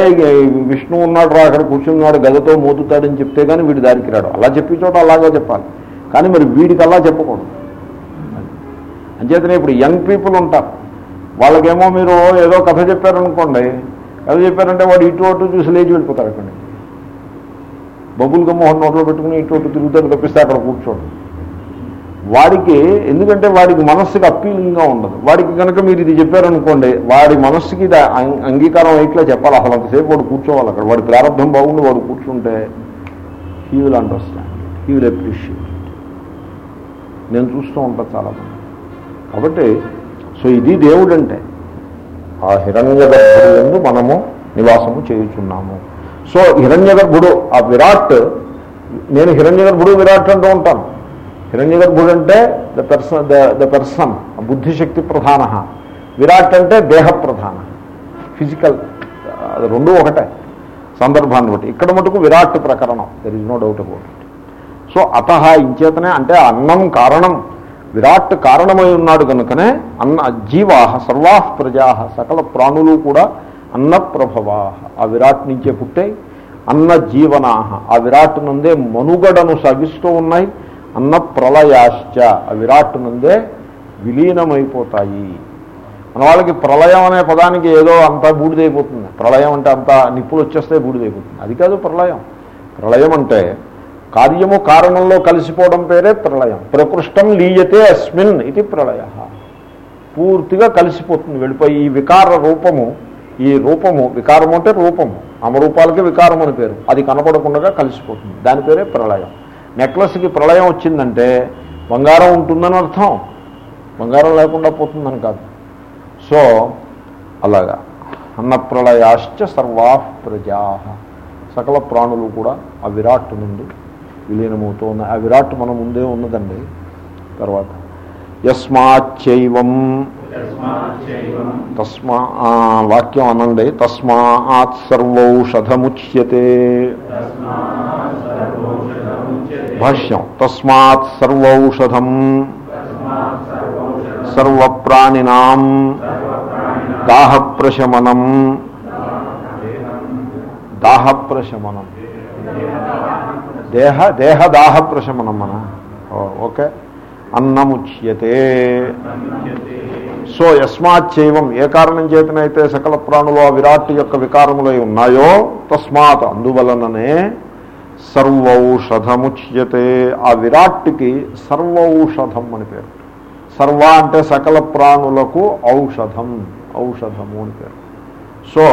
విష్ణువు ఉన్నాడు రా అక్కడ కూర్చున్నాడు గదతో మోతుతాడని చెప్తే కానీ వీడి దారికి రాడు. అలా చెప్పి చోట అలాగే చెప్పాలి. కానీ మరి వీడికి అలా చెప్పకూడదు. అంచేతనే ఇప్పుడు యంగ్ పీపుల్ ఉంటారు. వాళ్ళకేమో మీరు ఏదో కథ చెప్పారనుకోండి. కథ చెప్పారంటే వాడు ఇటు అటు చూసి లేచి వెళ్ళిపోతారు అక్కడికి బబుల్ గమ్మ నోట్లో పెట్టుకుని ఇటు తిరుగుతాడు తప్పిస్తే అక్కడ కూర్చోడు. వాడికి ఎందుకంటే వాడికి మనస్సుకి అప్పీలింగ్గా ఉండదు. వాడికి కనుక మీరు ఇది చెప్పారనుకోండి వాడి మనస్సుకి ఇది అం- అంగీకారం ఇట్లా చెప్పాలి. అసలు అంతసేపు వాడు కూర్చోవాలి అక్కడ. వాడి ప్రారంభం బాగుండి వాడు కూర్చుంటే he will understand he will appreciate నేను చూస్తూ ఉంటాను చాలా కాబట్టి సో ఇది దేవుడు అంటే ఆ హిరణ్య మనము నివాసము చేయుచున్నాము. సో హిరణ్య గర్భుడు ఆ విరాట్ నేను హిరణ్య గర్భుడు విరాట్ అంటూ ఉంటాను. హిరణ్య గర్భుడు అంటే the person the the person బుద్ధిశక్తి ప్రధాన. విరాట్ అంటే దేహ ప్రధాన ఫిజికల్ అది రెండు ఒకటే సందర్భాన్ని బట్టి. ఇక్కడ మటుకు విరాట్ ప్రకరణం. There is no doubt about it so అత ఇంచేతనే అంటే అన్నం కారణం. విరాట్ కారణమై ఉన్నాడు కనుకనే అన్న జీవాహ సర్వా ప్రజా సకల ప్రాణులు కూడా అన్న ప్రభవా ఆ విరాట్ నుంచే పుట్టే అన్న జీవనాహ ఆ విరాట్ నుందే మనుగడను సాగిస్తూ ఉన్నాయి. అన్న ప్రళయాశ్చ ఆ విరాట్ నుందే విలీనమైపోతాయి. మన వాళ్ళకి ప్రళయం అనే పదానికి ఏదో అంతా బూడిదైపోతుంది. ప్రళయం అంటే అంతా నిప్పులు వచ్చేస్తే బూడిదైపోతుంది. అది కాదు ప్రళయం. ప్రళయం అంటే కార్యము కారణంలో కలిసిపోవడం పేరే ప్రళయం. ప్రకృష్టం లీయతే అస్మిన్ ఇది ప్రళయ. పూర్తిగా కలిసిపోతుంది. వెళ్ళిపోయి ఈ వికార రూపము ఈ రూపము వికారము అంటే రూపము. అమరూపాలకి వికారం అని పేరు. అది కనపడకుండా కలిసిపోతుంది. దాని పేరే ప్రళయం. నెక్లెస్కి ప్రళయం వచ్చిందంటే బంగారం ఉంటుందని అర్థం. బంగారం లేకుండా పోతుందని కాదు. సో అలాగా. అన్నప్రళయాశ్చ సర్వా ప్రజా. సకల ప్రాణులు కూడా ఆ విరాట్ నుండి విలీనమవుతూ ఉన్నాయి ఆ విరాట్ మన ముందే ఉన్నదండి. తర్వాత యస్మాచ్చైవం. తస్మా వాక్యం అనండి. తస్మాత్ సర్వౌషధముచ్యతే భాష్యం. తస్మాత్ సర్వౌషధం. సర్వప్రాణినాం. దాహప్రశమనం. దాహప్రశమనం. దేహ దేహ దాహప్రశమనం మన ఓకే. అన్నముచ్యతే. సో యస్మాచ్చైవం ఏ కారణం చేతనైతే సకల ప్రాణులు ఆ విరాట్ యొక్క వికారములై ఉన్నాయో తస్మాత్ అందువలననే సర్వౌషధముచ్యతే. ఆ విరాట్కి సర్వౌషధం అని పేరు. సర్వ అంటే సకల ప్రాణులకు ఔషధం ఔషధము అని పేరు. సో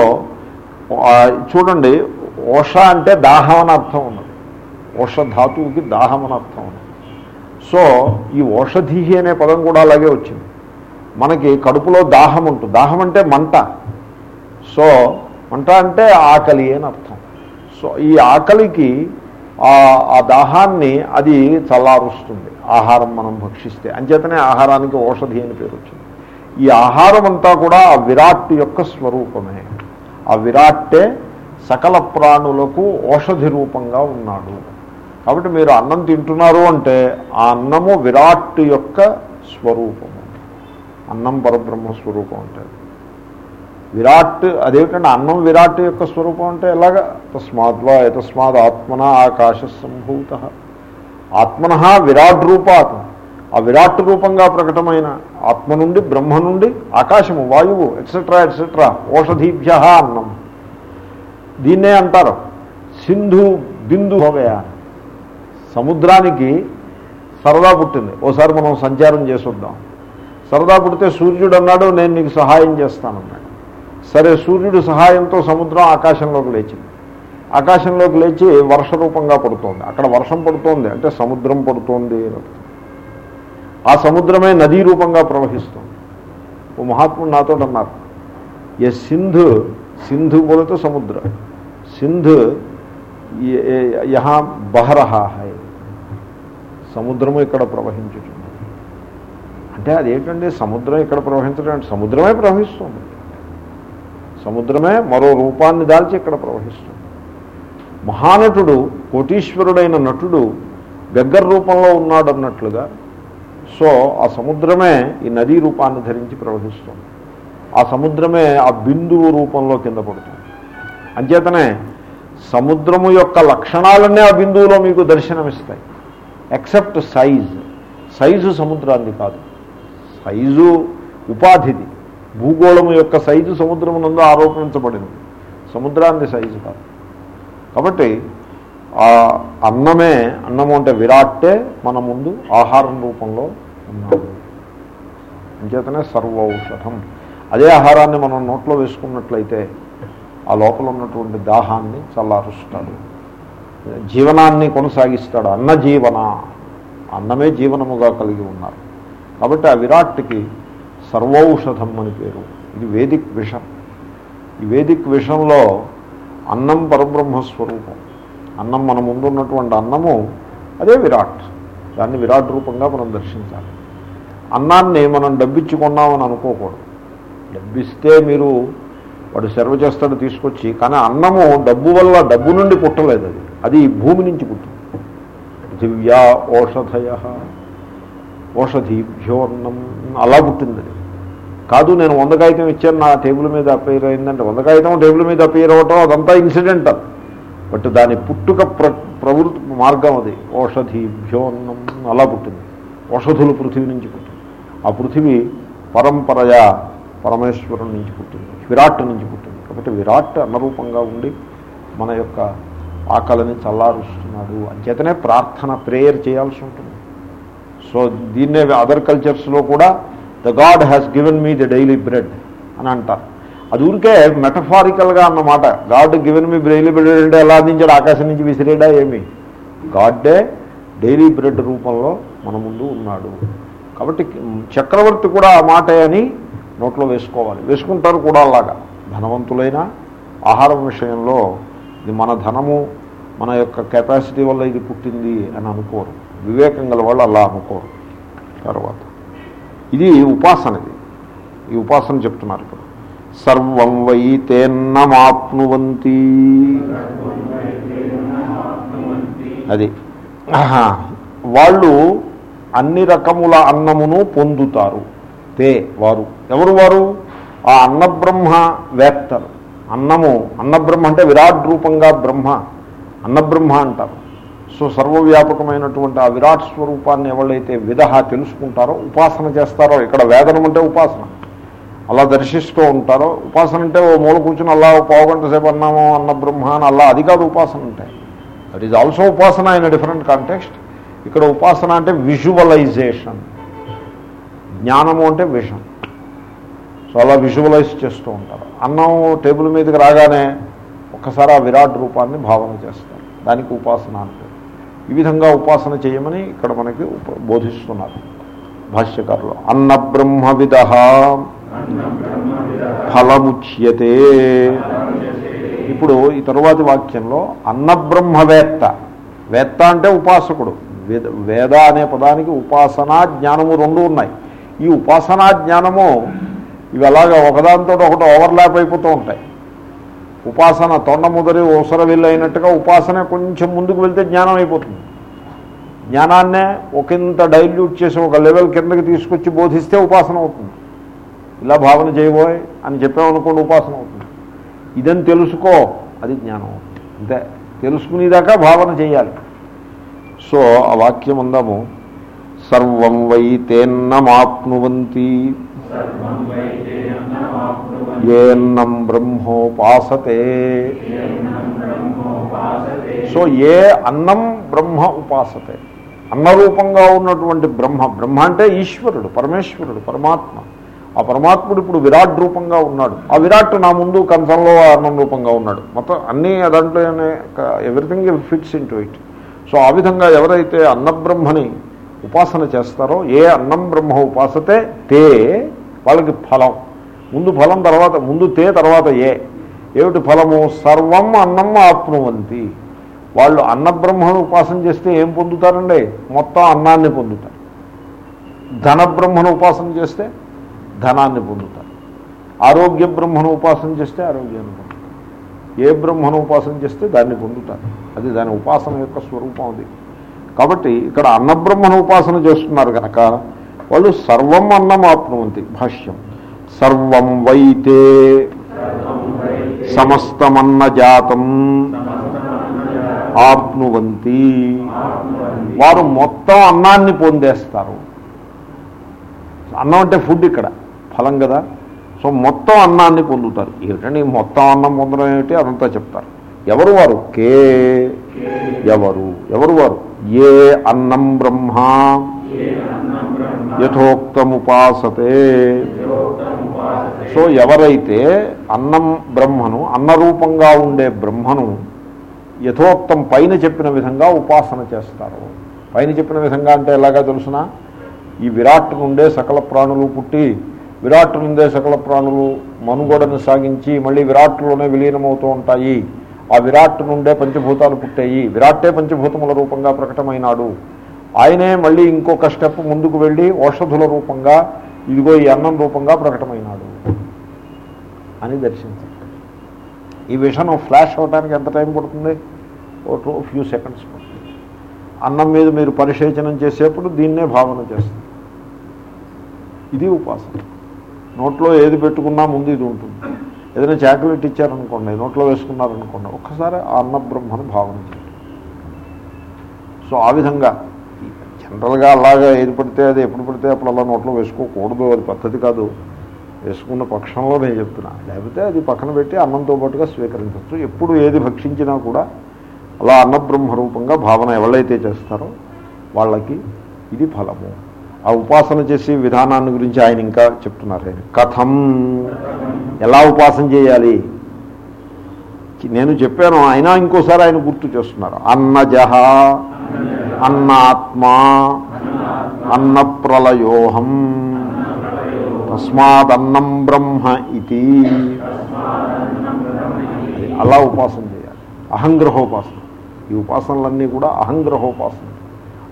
చూడండి ఓష అంటే దాహం అని అర్థం ఉన్నది. ఓష ధాతువుకి దాహం అని అర్థం ఉన్నది. సో ఈ ఓషధి అనే పదం కూడా అలాగే వచ్చింది. మనకి కడుపులో దాహం ఉంటుంది. దాహం అంటే మంట. సో మంట అంటే ఆకలి అని అర్థం. సో ఈ ఆకలికి ఆ- ఆ దాహాన్ని అది చల్లారుస్తుంది. ఆహారం మనం భక్షిస్తే. అంచేతనే ఆహారానికి ఔషధి అని పేరు వచ్చింది. ఈ ఆహారం అంతా కూడా ఆ విరాట్ యొక్క స్వరూపమే. ఆ విరాట్టే సకల ప్రాణులకు ఔషధి రూపంగా ఉన్నాడు. కాబట్టి మీరు అన్నం తింటున్నారు అంటే ఆ అన్నము విరాట్ యొక్క స్వరూపము అన్నం పరబ్రహ్మ స్వరూపం అంటే విరాట్ అదేమిటంటే అన్నం విరాట్ యొక్క స్వరూపం అంటే ఎలాగా? తస్మాద్వా ఎతస్మాత్ ఆత్మన ఆకాశ సంభూత ఆత్మన విరాట్ రూపాత్. ఆ విరాట్ రూపంగా ప్రకటమైన ఆత్మ నుండి బ్రహ్మ నుండి ఆకాశము వాయువు ఎట్సెట్రా ఎట్సెట్రా ఓషధీభ్య అన్నం. దీన్నే అంటారు. సింధు బిందు భవయా సముద్రానికి సరదా పుట్టింది ఓసారి మనం సంచారం చేసి వద్దాం సరదా పుడితే సూర్యుడు అన్నాడు నేను నీకు సహాయం చేస్తానన్నాడు సరే సూర్యుడు సహాయంతో సముద్రం ఆకాశంలోకి లేచింది ఆకాశంలోకి లేచి వర్ష రూపంగా పడుతోంది అక్కడ వర్షం పడుతోంది అంటే సముద్రం పడుతోంది అని అర్థం. ఆ సముద్రమే నదీ రూపంగా ప్రవహిస్తుంది ఓ మహాత్ముడు నాతో అన్నారు ఏ సింధు సింధు బోలతో సముద్ర సింధు ये- ये- यहाँ बह रहा है సముద్రము ఇక్కడ ప్రవహించుతుంది అంటే అదేంటండి? సముద్రం ఇక్కడ ప్రవహించడం అంటే సముద్రమే ప్రవహిస్తుంది. సముద్రమే మరో రూపాన్ని దాల్చి ఇక్కడ ప్రవహిస్తుంది. మహానటుడు కోటీశ్వరుడైన నటుడు దగ్గర రూపంలో ఉన్నాడు అన్నట్లుగా సో ఆ సముద్రమే ఈ నదీ రూపాన్ని ధరించి ప్రవహిస్తుంది. ఆ సముద్రమే ఆ బిందువు రూపంలో కింద పడుతుంది. అంచేతనే సముద్రము యొక్క లక్షణాలన్నీ ఆ బిందువులో మీకు దర్శనమిస్తాయి. ఎక్సెప్ట్ సైజ్ సైజు సముద్రాన్ని కాదు సైజు ఉపాధిది భూగోళం యొక్క సైజు సముద్రమునందు ఆరోపించబడింది సముద్రాన్ని సైజు కాదు కాబట్టి ఆ అన్నమే అన్నము అంటే విరాట్టే మన ముందు ఆహారం రూపంలో ఉన్నాము అంచేతనే సర్వౌషధం అదే ఆహారాన్ని మనం నోట్లో వేసుకున్నట్లయితే ఆ లోపల ఉన్నటువంటి దాహాన్ని చల్లారుస్తాడు జీవనాన్ని కొనసాగిస్తాడు అన్న జీవన అన్నమే జీవనముగా కలిగి ఉన్నారు. కాబట్టి ఆ విరాట్కి సర్వౌషధం అని పేరు. ఇది వేదిక్ విషం. ఈ వేదిక్ విషంలో అన్నం పరబ్రహ్మ స్వరూపం అన్నం మన ముందు ఉన్నటువంటి అన్నము అదే విరాట్. దాన్ని విరాట్ రూపంగా మనం దర్శించాలి. అన్నాన్ని మనం డబ్బిచ్చుకున్నామని అనుకోకూడదు. డబ్బిస్తే మీరు వాడు సెర్వ్ చేస్తాడు తీసుకొచ్చి కానీ అన్నము డబ్బు వల్ల డబ్బు నుండి పుట్టలేదు అది. అది భూమి నుంచి పుట్టింది. పృథివ్యా ఓషధయ. ఓషధీభ్యోన్నం అలా పుట్టింది కాదు నేను వంద కాగితం ఇచ్చాను నా టేబుల్ మీద అపేర్ అయిందంటే వంద కాగితం టేబుల్ మీద అపేర్ అవ్వటం అదంతా ఇన్సిడెంట్ బట్ దాని పుట్టుక ప్ర ప్రవృత్తి మార్గం అది. ఓషధీభ్యోన్నం అలా పుట్టింది. ఓషధులు పృథివీ నుంచి పుట్టింది. ఆ పృథివీ పరంపరయా పరమేశ్వరం నుంచి పుట్టింది. విరాట్ నుంచి పుట్టింది. కాబట్టి విరాట్ అన్నరూపంగా ఉండి మన యొక్క ఆకలిని చల్లారుస్తున్నాడు. అంచేతనే ప్రార్థన ప్రేయర్ చేయాల్సి ఉంటుంది. సో దీన్నే అదర్ కల్చర్స్లో కూడా the God has given me the daily bread అని అంటారు. అది ఊరికే మెటఫారికల్గా అన్నమాట. God given me daily bread అంటే ఎలా అందించాడు? ఆకాశం నుంచి విసిరేడా ఏమి? గాడ్డే డైలీ బ్రెడ్ రూపంలో మన ముందు ఉన్నాడు. కాబట్టి చక్రవర్తి కూడా ఆ మాటే అని నోట్లో వేసుకోవాలి. వేసుకుంటారు కూడా అలాగా. ధనవంతులైన ఆహారం విషయంలో ఇది మన ధనము మన యొక్క కెపాసిటీ వల్ల ఇది పుట్టింది అని అనుకోరు. వివేకం గల వాళ్ళు అలా అనుకోరు. తర్వాత ఇది ఉపాసన ఇది ఈ ఉపాసన చెప్తున్నారు ఇప్పుడు. సర్వం వై తేన్నమాప్నువంతి అది. వాళ్ళు అన్ని రకముల అన్నమును పొందుతారు. తే వారు. ఎవరు వారు? ఆ అన్నబ్రహ్మ వేత్తలు అన్నము అన్నబ్రహ్మ అంటే విరాట్ రూపంగా బ్రహ్మ అన్నబ్రహ్మ అంటారు. సో సర్వవ్యాపకమైనటువంటి ఆ విరాట్ స్వరూపాన్ని ఎవరైతే విధ తెలుసుకుంటారో ఉపాసన చేస్తారో ఇక్కడ వేదనం అంటే ఉపాసన. అలా దర్శిస్తూ ఉంటారో ఉపాసన అంటే ఓ మూల కూర్చుని అలా పావుగంట సేపు అన్నాము అన్న బ్రహ్మ అని అలా అది కాదు ఉపాసన అంటే. దట్ ఈజ్ ఆల్సో ఉపాసన ఇన్ డిఫరెంట్ కాంటెక్స్ట్ ఇక్కడ ఉపాసన అంటే విజువలైజేషన్ జ్ఞానము అంటే విషం సో అలా విజువలైజ్ చేస్తూ ఉంటారు. అన్నం టేబుల్ మీదకి రాగానే ఒక్కసారి ఆ విరాట్ రూపాన్ని భావన చేస్తారు. దానికి ఉపాసన అంటే ఈ విధంగా ఉపాసన చేయమని ఇక్కడ మనకి బోధిస్తున్నారు భాష్యకారులు. అన్న బ్రహ్మ విధ ఫలముచ్యతే. ఇప్పుడు ఈ తరువాతి వాక్యంలో అన్నబ్రహ్మవేత్త వేత్త అంటే ఉపాసకుడు. వేద వేద అనే పదానికి ఉపాసనా జ్ఞానము రెండు ఉన్నాయి. ఈ ఉపాసనా జ్ఞానము ఇవి అలాగా ఒకదానితో ఒకటి ఓవర్లాప్ అయిపోతూ ఉంటాయి. ఉపాసన తొండ ముదరి ఓసర విల్లు అయినట్టుగా ఉపాసన కొంచెం ముందుకు వెళ్తే జ్ఞానం అయిపోతుంది. జ్ఞానాన్నే ఒకంత డైల్యూట్ చేసి ఒక లెవెల్ కిందకి తీసుకొచ్చి బోధిస్తే ఉపాసన అవుతుంది. ఇలా భావన చేయబోయ్ అని చెప్పామనుకోండి ఉపాసన అవుతుంది. ఇదని తెలుసుకో అది జ్ఞానం అవుతుంది. అంతే. తెలుసుకునేదాకా భావన చేయాలి. సో ఆ వాక్యం అందాము సర్వం వై తేన్నమాప్నువంతి. ఏన్నం బ్రహ్మోపాసతే. సో ఏ అన్నం బ్రహ్మ ఉపాసతే. అన్నరూపంగా ఉన్నటువంటి బ్రహ్మ. బ్రహ్మ అంటే ఈశ్వరుడు పరమేశ్వరుడు పరమాత్మ. ఆ పరమాత్ముడు ఇప్పుడు విరాట్ రూపంగా ఉన్నాడు. ఆ విరాట్ నా ముందు కంచంలో అన్నం రూపంగా ఉన్నాడు. మొత్తం అన్నీ దాంట్లోనే everything fits into it so ఆ విధంగా ఎవరైతే అన్నబ్రహ్మని ఉపాసన చేస్తారో ఏ అన్నం బ్రహ్మ ఉపాసతే తే వాళ్ళకి ఫలం. ముందు ఫలం తర్వాత ముందు తే తర్వాత ఏ. ఏమిటి ఫలము? సర్వం అన్నం ఆప్నువంతి. వాళ్ళు అన్నబ్రహ్మను ఉపాసన చేస్తే ఏం పొందుతారండి? మొత్తం అన్నాన్ని పొందుతారు. ధనబ్రహ్మను ఉపాసన చేస్తే ధనాన్ని పొందుతారు. ఆరోగ్య బ్రహ్మను ఉపాసన చేస్తే ఆరోగ్యాన్ని పొందుతారు. ఏ బ్రహ్మను ఉపాసన చేస్తే దాన్ని పొందుతారు. అది దాని ఉపాసన యొక్క స్వరూపం అది. కాబట్టి ఇక్కడ అన్నబ్రహ్మను ఉపాసన చేస్తున్నారు కనుక వాళ్ళు సర్వం అన్నం ఆప్నువంతి భాష్యం. సర్వం వైతే సమస్తమన్న జాతం ఆప్నువంతి. వారు మొత్తం అన్నాన్ని పొందేస్తారు. అన్నం అంటే ఫుడ్ ఇక్కడ ఫలం కదా. సో మొత్తం అన్నాన్ని పొందుతారు. ఏమిటండి మొత్తం అన్నం పొందడం ఏమిటి? అదంతా చెప్తారు. ఎవరు వారు? కే. ఎవరు? ఎవరు వారు? ఏ అన్నం బ్రహ్మ. యథోక్తముపాసతే. సో ఎవరైతే అన్నం బ్రహ్మను అన్నరూపంగా ఉండే బ్రహ్మను యథోక్తం పైన చెప్పిన విధంగా ఉపాసన చేస్తారు. పైన చెప్పిన విధంగా అంటే ఎలాగా తెలుసిన? ఈ విరాట్ నుండే సకల ప్రాణులు పుట్టి విరాట్ నుండే సకల ప్రాణులు మనుగడను సాగించి మళ్ళీ విరాట్లోనే విలీనమవుతూ ఉంటాయి. ఆ విరాట్ నుండే పంచభూతాలు పుట్టాయి. విరాట్టే పంచభూతముల రూపంగా ప్రకటమైనాడు. ఆయనే మళ్ళీ ఇంకొక స్టెప్ ముందుకు వెళ్ళి ఔషధుల రూపంగా ఇదిగో ఈ అన్నం రూపంగా ప్రకటమైనాడు అని దర్శించారు ఈ విషయం ఫ్లాష్ అవడానికి ఎంత టైం పడుతుంది? ఓ టూ ఫ్యూ సెకండ్స్ పడుతుంది. అన్నం మీద మీరు పరిశేచనం చేసేప్పుడు దీన్నే భావన చేస్తుంది. ఇది ఉపాసన. నోట్లో ఏది పెట్టుకున్నా ముందు ఇది ఉంటుంది. ఏదైనా చాకలెట్ ఇచ్చారనుకోండి నోట్లో వేసుకున్నారనుకోండి ఒక్కసారి ఆ అన్న బ్రహ్మను భావన చేయండి. సో ఆ విధంగా జనరల్గా అలాగా ఏది పడితే అది ఎప్పుడు పడితే అప్పుడు అలా నోట్లో వేసుకోకూడదు. అది పద్ధతి కాదు. వేసుకున్న పక్షంలో నేను చెప్తున్నా. లేకపోతే అది పక్కన పెట్టి అన్నంతో పాటుగా స్వీకరించవచ్చు. ఎప్పుడు ఏది భక్షించినా కూడా అలా అన్నబ్రహ్మ రూపంగా భావన ఎవరైతే చేస్తారో వాళ్ళకి ఇది ఫలము. ఆ ఉపాసన చేసే విధానాన్ని గురించి ఆయన ఇంకా చెప్తున్నారు. ఆయన కథం. ఎలా ఉపాసన చేయాలి? నేను చెప్పాను అయినా ఇంకోసారి ఆయన గుర్తు చేస్తున్నారు. అన్నజహ అన్నాత్మా అన్న ప్రళయోహం తస్మాదన్నం బ్రహ్మ ఇది అలా ఉపాసన చేయాలి. అహంగ్రహోపాసన. ఈ ఉపాసనలన్నీ కూడా అహంగ్రహోపాసన.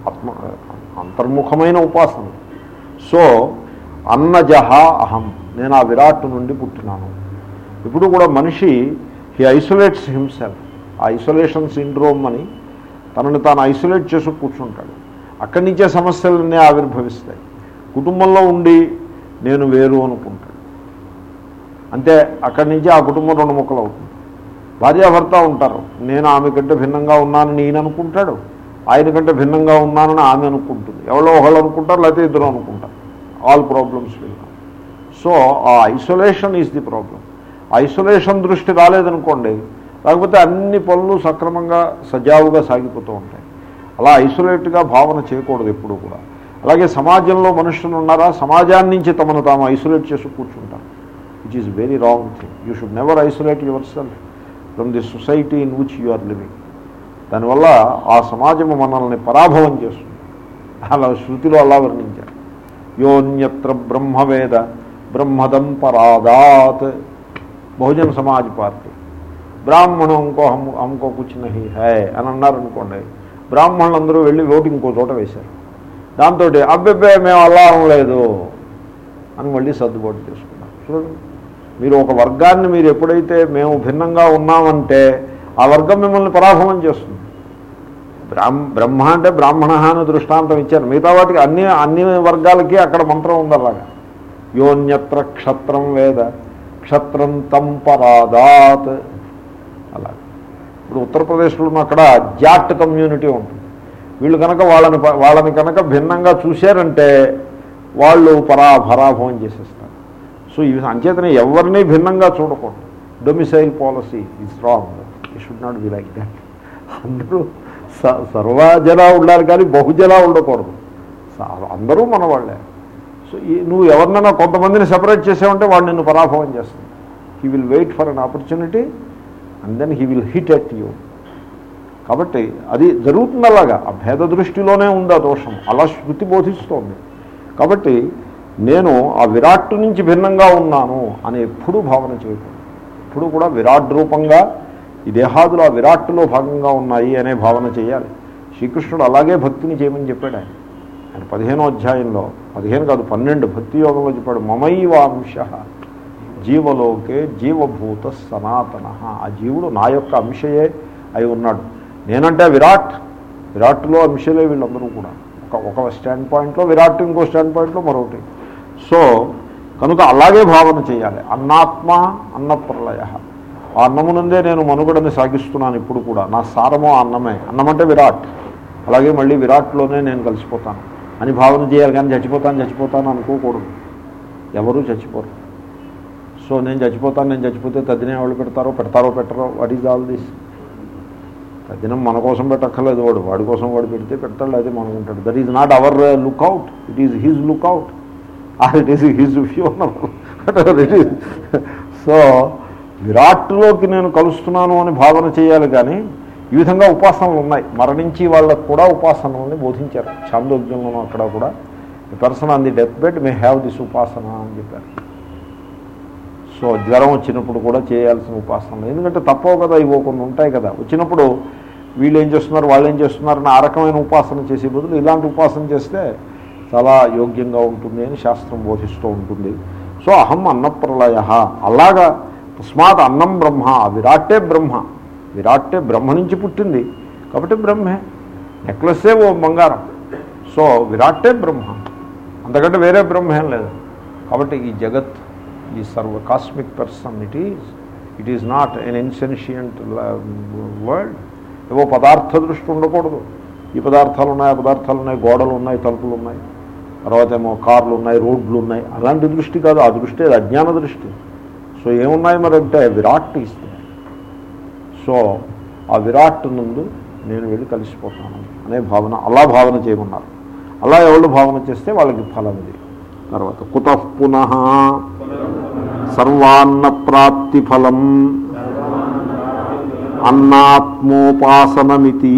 ఆత్మ అంతర్ముఖమైన ఉపాసన. సో అన్నజహ అహం. నేను ఆ విరాట్ నుండి పుట్టినాను. ఇప్పుడు కూడా మనిషి హీ ఐసోలేట్స్ హిమ్సెల్ఫ్ ఆ ఐసోలేషన్ సిండ్రోమ్ అని తనని తాను ఐసోలేట్ చేసి కూర్చుంటాడు. అక్కడి నుంచే సమస్యలన్నీ ఆవిర్భవిస్తాయి. కుటుంబంలో ఉండి నేను వేరు అనుకుంటాడు. అంతే అక్కడి నుంచి ఆ కుటుంబం రెండు ముక్కలు అవుతుంది. భార్యాభర్త ఉంటారు. నేను ఆమె కంటే భిన్నంగా ఉన్నానని ఈయన అనుకుంటాడు. ఆయన కంటే భిన్నంగా ఉన్నానని ఆమె అనుకుంటుంది. ఎవరో ఒకళ్ళు అనుకుంటారు లేకపోతే ఇద్దరు అనుకుంటారు. ఆల్ ప్రాబ్లమ్స్ విల్ సో ఆ isolation is the problem isolation దృష్టి రాలేదనుకోండి లేకపోతే అన్ని పనులు సక్రమంగా సజావుగా సాగిపోతూ ఉంటాయి. అలా ఐసోలేట్గా భావన చేయకూడదు ఎప్పుడు కూడా. అలాగే సమాజంలో మనుషులు ఉన్నారా? సమాజాన్ని నుంచి తమను తాము ఐసోలేట్ చేసి కూర్చుంటారు. Which is very wrong thing you should never isolate yourself from the society in which you are living దానివల్ల ఆ సమాజము మనల్ని పరాభవం చేస్తుంది. అలా శృతిలో అలా వర్ణించారు. యోన్యత్ర బ్రహ్మవేద బ్రహ్మదం పరాదాత్ బహుజన సమాజ్ పార్టీ. బ్రాహ్మణం ఇంకో హమ్ అమ్ముకో కూర్చుని హే హై అని అన్నారనుకోండి బ్రాహ్మణులందరూ వెళ్ళి ఓటు ఇంకో చోట వేశారు. దాంతో అబ్బెబ్బే మేము అలా అనలేదు అని మళ్ళీ సర్దుబాటు చేసుకున్నాం చూడండి మీరు ఒక వర్గాన్ని మీరు ఎప్పుడైతే మేము భిన్నంగా ఉన్నామంటే ఆ వర్గం మిమ్మల్ని పరాభవం చేస్తుంది. బ్రాహ్మ బ్రహ్మ అంటే బ్రాహ్మణ అని దృష్టాంతం ఇచ్చారు. మిగతా వాటికి అన్ని అన్ని వర్గాలకి అక్కడ మంత్రం ఉంది అలాగా యోన్యత్ర క్షత్రం వేద. క్షత్రం తం పరాదాత్. అలా. ఇప్పుడు ఉత్తరప్రదేశ్లో ఉన్న అక్కడ జాట్ కమ్యూనిటీ ఉంటుంది. వీళ్ళు కనుక వాళ్ళని వాళ్ళని కనుక భిన్నంగా చూశారంటే వాళ్ళు పరా పరాభవం చేసేస్తారు. సో ఇవి అంచేతనే ఎవరిని భిన్నంగా చూడకూడదు. Domicile policy is wrong he should not be like that అందరూ స- సర్వజలా ఉండాలి కానీ బహుజలా ఉండకూడదు. అందరూ మన వాళ్ళే సో నువ్వు ఎవరినైనా కొంతమందిని సెపరేట్ చేసావంటే వాడు నిన్ను పరాభవం చేస్తుంది. He will wait for an opportunity and then he will hit at you కాబట్టి అది జరుగుతుంది అలాగా ఆ భేద దృష్టిలోనే ఉంది ఆ దోషం. అలా శృతి బోధిస్తోంది. కాబట్టి నేను ఆ విరాట్ నుంచి భిన్నంగా ఉన్నాను అని ఎప్పుడూ భావన చేయకూడదు. ఎప్పుడు కూడా విరాట్ రూపంగా ఈ దేహాదులు ఆ విరాట్లో భాగంగా ఉన్నాయి అనే భావన చేయాలి. శ్రీకృష్ణుడు అలాగే భక్తిని చేయమని చెప్పాడు ఆయన. ఆయన పదిహేనో అధ్యాయంలో పదిహేను కాదు పన్నెండు భక్తి యోగంలో చెప్పాడు మమైవాంశ జీవలోకే జీవభూత సనాతన. ఆ జీవుడు నా యొక్క అంశయే అయి ఉన్నాడు. నేనంటే విరాట్. విరాట్లో అంశలే వీళ్ళందరూ కూడా. ఒక ఒక స్టాండ్ పాయింట్లో విరాట్ ఇంకో స్టాండ్ పాయింట్లో మరొకటి. సో కనుక అలాగే భావన చేయాలి. అన్నాత్మ అన్నప్రలయ. ఆ అన్నమునందే నేను మనుగడని సాగిస్తున్నాను ఇప్పుడు కూడా. నా సారమో అన్నమే. అన్నం అంటే విరాట్. అలాగే మళ్ళీ విరాట్లోనే నేను కలిసిపోతాను. అని భావన చేయాలి కానీ చచ్చిపోతాను చచ్చిపోతాను అనుకోకూడదు. ఎవరూ చచ్చిపోరు. సో నేను చచ్చిపోతాను నేను చచ్చిపోతే తద్దినం ఎవరు పెడతారో పెడతారో పెట్టరో వాట్ ఈజ్ ఆల్ దిస్ తద్దినం మన కోసం పెట్టక్కర్లేదు వాడు. వాడి కోసం వాడు పెడితే పెడతాడు అదే మనం ఉంటాడు. That is not our lookout it is his lookout or it is his funeral it so విరాట్లోకి నేను కలుస్తున్నాను అని భావన చేయాలి కానీ ఈ విధంగా ఉపాసనలు ఉన్నాయి. మరణించి వాళ్ళకు కూడా ఉపాసనలని బోధించారు. చాందోగ్యంలోనూ అక్కడ కూడా. Person on the death bed may have this ఉపాసన అని చెప్పారు. సో జ్వరం వచ్చినప్పుడు కూడా చేయాల్సిన ఉపాసనలు. ఎందుకంటే తప్పవు కదా ఇవో కొన్ని ఉంటాయి కదా. వచ్చినప్పుడు వీళ్ళు ఏం చేస్తున్నారు వాళ్ళు ఏం చేస్తున్నారని ఆ రకమైన ఉపాసన చేసే బదులు ఇలాంటి ఉపాసన చేస్తే చాలా యోగ్యంగా ఉంటుంది అని శాస్త్రం బోధిస్తూ ఉంటుంది. సో అహం అన్నప్రలయ. అలాగా తస్మాత్ అన్నం బ్రహ్మ విరాటే బ్రహ్మ. విరాట్టే బ్రహ్మ నుంచి పుట్టింది. కాబట్టి బ్రహ్మే. నెక్లెస్సే ఓ బంగారం. సో విరాట్టే బ్రహ్మ. అంతకంటే వేరే బ్రహ్మేం లేదు. కాబట్టి ఈ జగత్ ఈ సర్వ cosmic person it is. It is not an insentient world. ఏవో పదార్థ దృష్టి ఉండకూడదు. ఈ పదార్థాలు ఉన్నాయి ఆ పదార్థాలు ఉన్నాయి గోడలు ఉన్నాయి తలుపులు ఉన్నాయి. తర్వాత ఏమో కార్లు ఉన్నాయి రోడ్లు ఉన్నాయి. అలాంటి దృష్టి కాదు. ఆ దృష్టి అది అజ్ఞాన దృష్టి. సో ఏమున్నాయి మరి అంటే విరాట్ ఇస్తుంది సో ఆ విరాట్ నందు నేను వెళ్ళి కలిసిపోతాను అనే భావన అలా భావన చేయమన్నారు. అలా ఎవరు భావన చేస్తే వాళ్ళకి ఫలం ఇది తర్వాత కుత పునః సర్వాన్న ప్రాప్తి ఫలం అన్నాత్మోపాసనమితి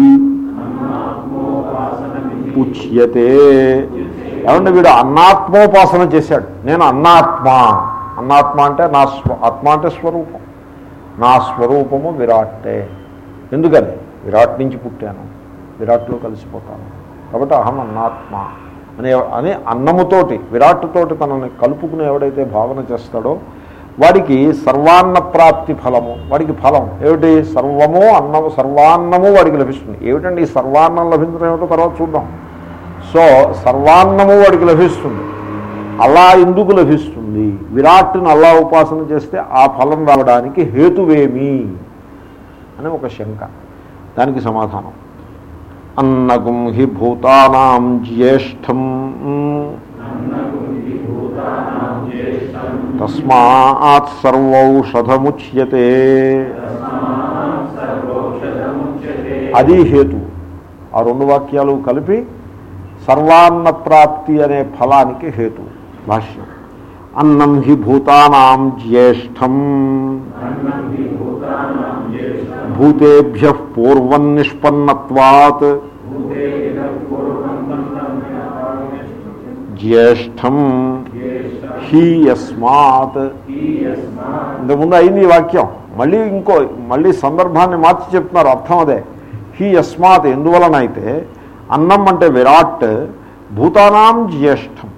ఉచ్యతే ఏమంటే వీడు అన్నాత్మోపాసన చేశాడు. నేను అన్నాత్మ. అన్నాత్మ అంటే నా స్వ ఆత్మ అంటే స్వరూపం. నా స్వరూపము విరాట్టే. ఎందుకని? విరాట్ నుంచి పుట్టాను. విరాట్లో కలిసిపోతాను. కాబట్టి అహం అన్నాత్మ అనే అని అన్నముతోటి విరాట్తోటి తనని కలుపుకుని ఎవడైతే భావన చేస్తాడో వాడికి సర్వాన్న ప్రాప్తి ఫలము వాడికి ఫలం. ఏమిటి? సర్వము అన్నము సర్వాన్నము వాడికి లభిస్తుంది. ఏమిటండి? ఈ సర్వాన్నం లభించడం ఏమిటో తర్వాత చూద్దాం. సో సర్వాన్నము వాడికి లభిస్తుంది. అలా ఎందుకు లభిస్తుంది? విరాట్ని అలా ఉపాసన చేస్తే ఆ ఫలం రావడానికి హేతువేమి? అని ఒక శంక. దానికి సమాధానం. అన్నగుం హి భూతానాం జ్యేష్టం తస్మాత్ సర్వౌషధముచ్యతే. అది హేతు. ఆ రెండు వాక్యాలు కలిపి సర్వాన్న ప్రాప్తి అనే ఫలానికి హేతు. భాష్యం అన్నం హి భూతానాం జ్యేష్టం భూతేభ్య పూర్వం నిష్పన్నత్వాత్ జ్యేష్టం హీ యస్మాత్ ఇంతకుముందు అయింది ఈ వాక్యం. మళ్ళీ ఇంకో మళ్ళీ సందర్భాన్ని మార్చి చెప్తున్నారు అర్థం అదే. హీ యస్మాత్ ఎందువలనైతే అన్నం అంటే విరాట్ భూతానాం జ్యేష్టం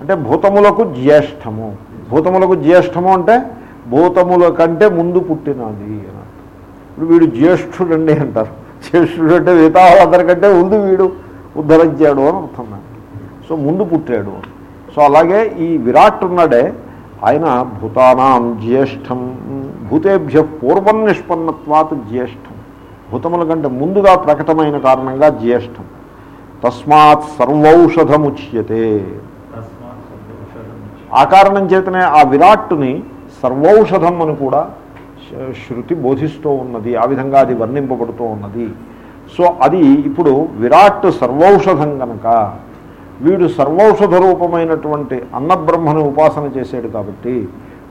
అంటే భూతములకు జ్యేష్ఠము. భూతములకు జ్యేష్ఠము అంటే భూతముల కంటే ముందు పుట్టినది అని ఇప్పుడు వీడు జ్యేష్ఠుడండి అంటారు. జ్యేష్ఠుడు అంటే మిగతా ముందు వీడు ఉద్ధరించాడు అని అర్థం సో ముందు పుట్టాడు అని. సో అలాగే ఈ విరాట్ ఉన్నాడే ఆయన భూతానాం జ్యేష్ఠం. భూతేభ్య పూర్వం నిష్పన్నత్వాత్ జ్యేష్ఠం. భూతముల కంటే ముందుగా ప్రకటమైన కారణంగా జ్యేష్ఠం. తస్మాత్ సర్వౌషధముచ్యతే. ఆ కారణం చేతనే ఆ విరాట్టుని సర్వౌషధం అని కూడా శృతి బోధిస్తూ ఉన్నది ఆ విధంగా అది వర్ణింపబడుతూ ఉన్నది. సో అది ఇప్పుడు విరాట్ సర్వౌషధం కనుక వీడు సర్వౌషధ రూపమైనటువంటి అన్నబ్రహ్మను ఉపాసన చేశాడు కాబట్టి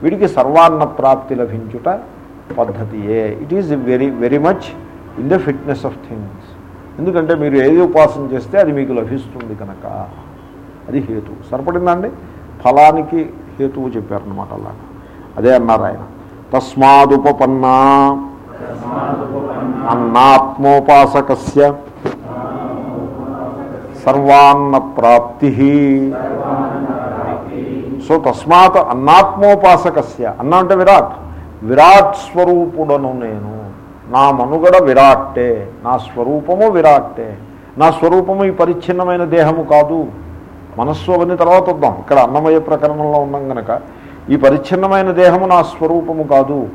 వీడికి సర్వాన్న ప్రాప్తి లభించుట పద్ధతియే. It is very very much in the fitness of things ఎందుకంటే మీరు ఏది ఉపాసన చేస్తే అది మీకు లభిస్తుంది కనుక అది హేతు. సరిపడిందండి ఫలానికి హేతువు చెప్పారనమాట అలాగా అదే అన్నారు ఆయన. తస్మాదుపపన్నా అన్నాత్మోపాసకస్య సర్వాన్న ప్రాప్తి సో తస్మాత్ అన్నాత్మోపాసకస్య. అన్న అంటే విరాట్. విరాట్ స్వరూపుడను నేను. నా మనుగడ విరాట్టే. నా స్వరూపము విరాట్టే. నా స్వరూపము ఈ పరిచ్ఛిన్నమైన దేహము కాదు. మనస్సు అవన్నీ తర్వాత వద్దాం. ఇక్కడ అన్నమయ ప్రకరణంలో ఉన్నాం గనక ఈ పరిచ్ఛిన్నమైన దేహము నా స్వరూపము కాదు.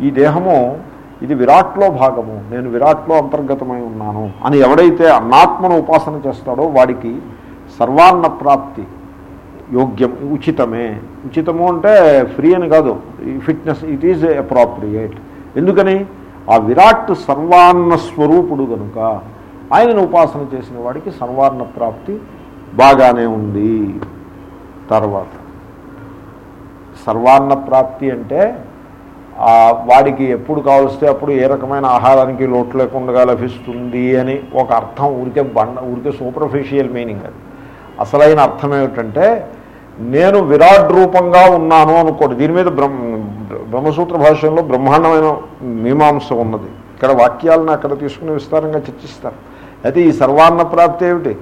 ఈ దేహము ఇది విరాట్లో భాగము. నేను విరాట్లో అంతర్గతమై ఉన్నాను. అని ఎవడైతే అన్నాత్మను ఉపాసన చేస్తాడో వాడికి సర్వాన్న ప్రాప్తి యోగ్యం ఉచితమే. ఉచితము అంటే ఫ్రీ అని కాదు. Fitness it is appropriate. ఎందుకని? ఆ విరాట్ సర్వాన్న స్వరూపుడు కనుక ఆయనను ఉపాసన చేసిన వాడికి సర్వాన్న ప్రాప్తి బాగానే ఉంది. తర్వాత సర్వాన్న ప్రాప్తి అంటే ఆ వాడికి ఎప్పుడు కావలిస్తే అప్పుడు ఏ రకమైన ఆహారానికి లోటు లేకుండా లభిస్తుంది అని ఒక అర్థం ఊరికే బండ ఊరికే సూపర్ఫిషియల్ మీనింగ్ అది. అసలైన అర్థం ఏమిటంటే నేను విరాట్ రూపంగా ఉన్నాను అనుకోండి. దీని మీద బ్రహ్మ బ్రహ్మసూత్ర భాషలో బ్రహ్మాండమైన మీమాంస ఉన్నది. ఇక్కడ వాక్యాలను అక్కడ తీసుకుని విస్తారంగా చర్చిస్తారు. అయితే ఈ సర్వాన్న ప్రాప్తి ఏమిటి?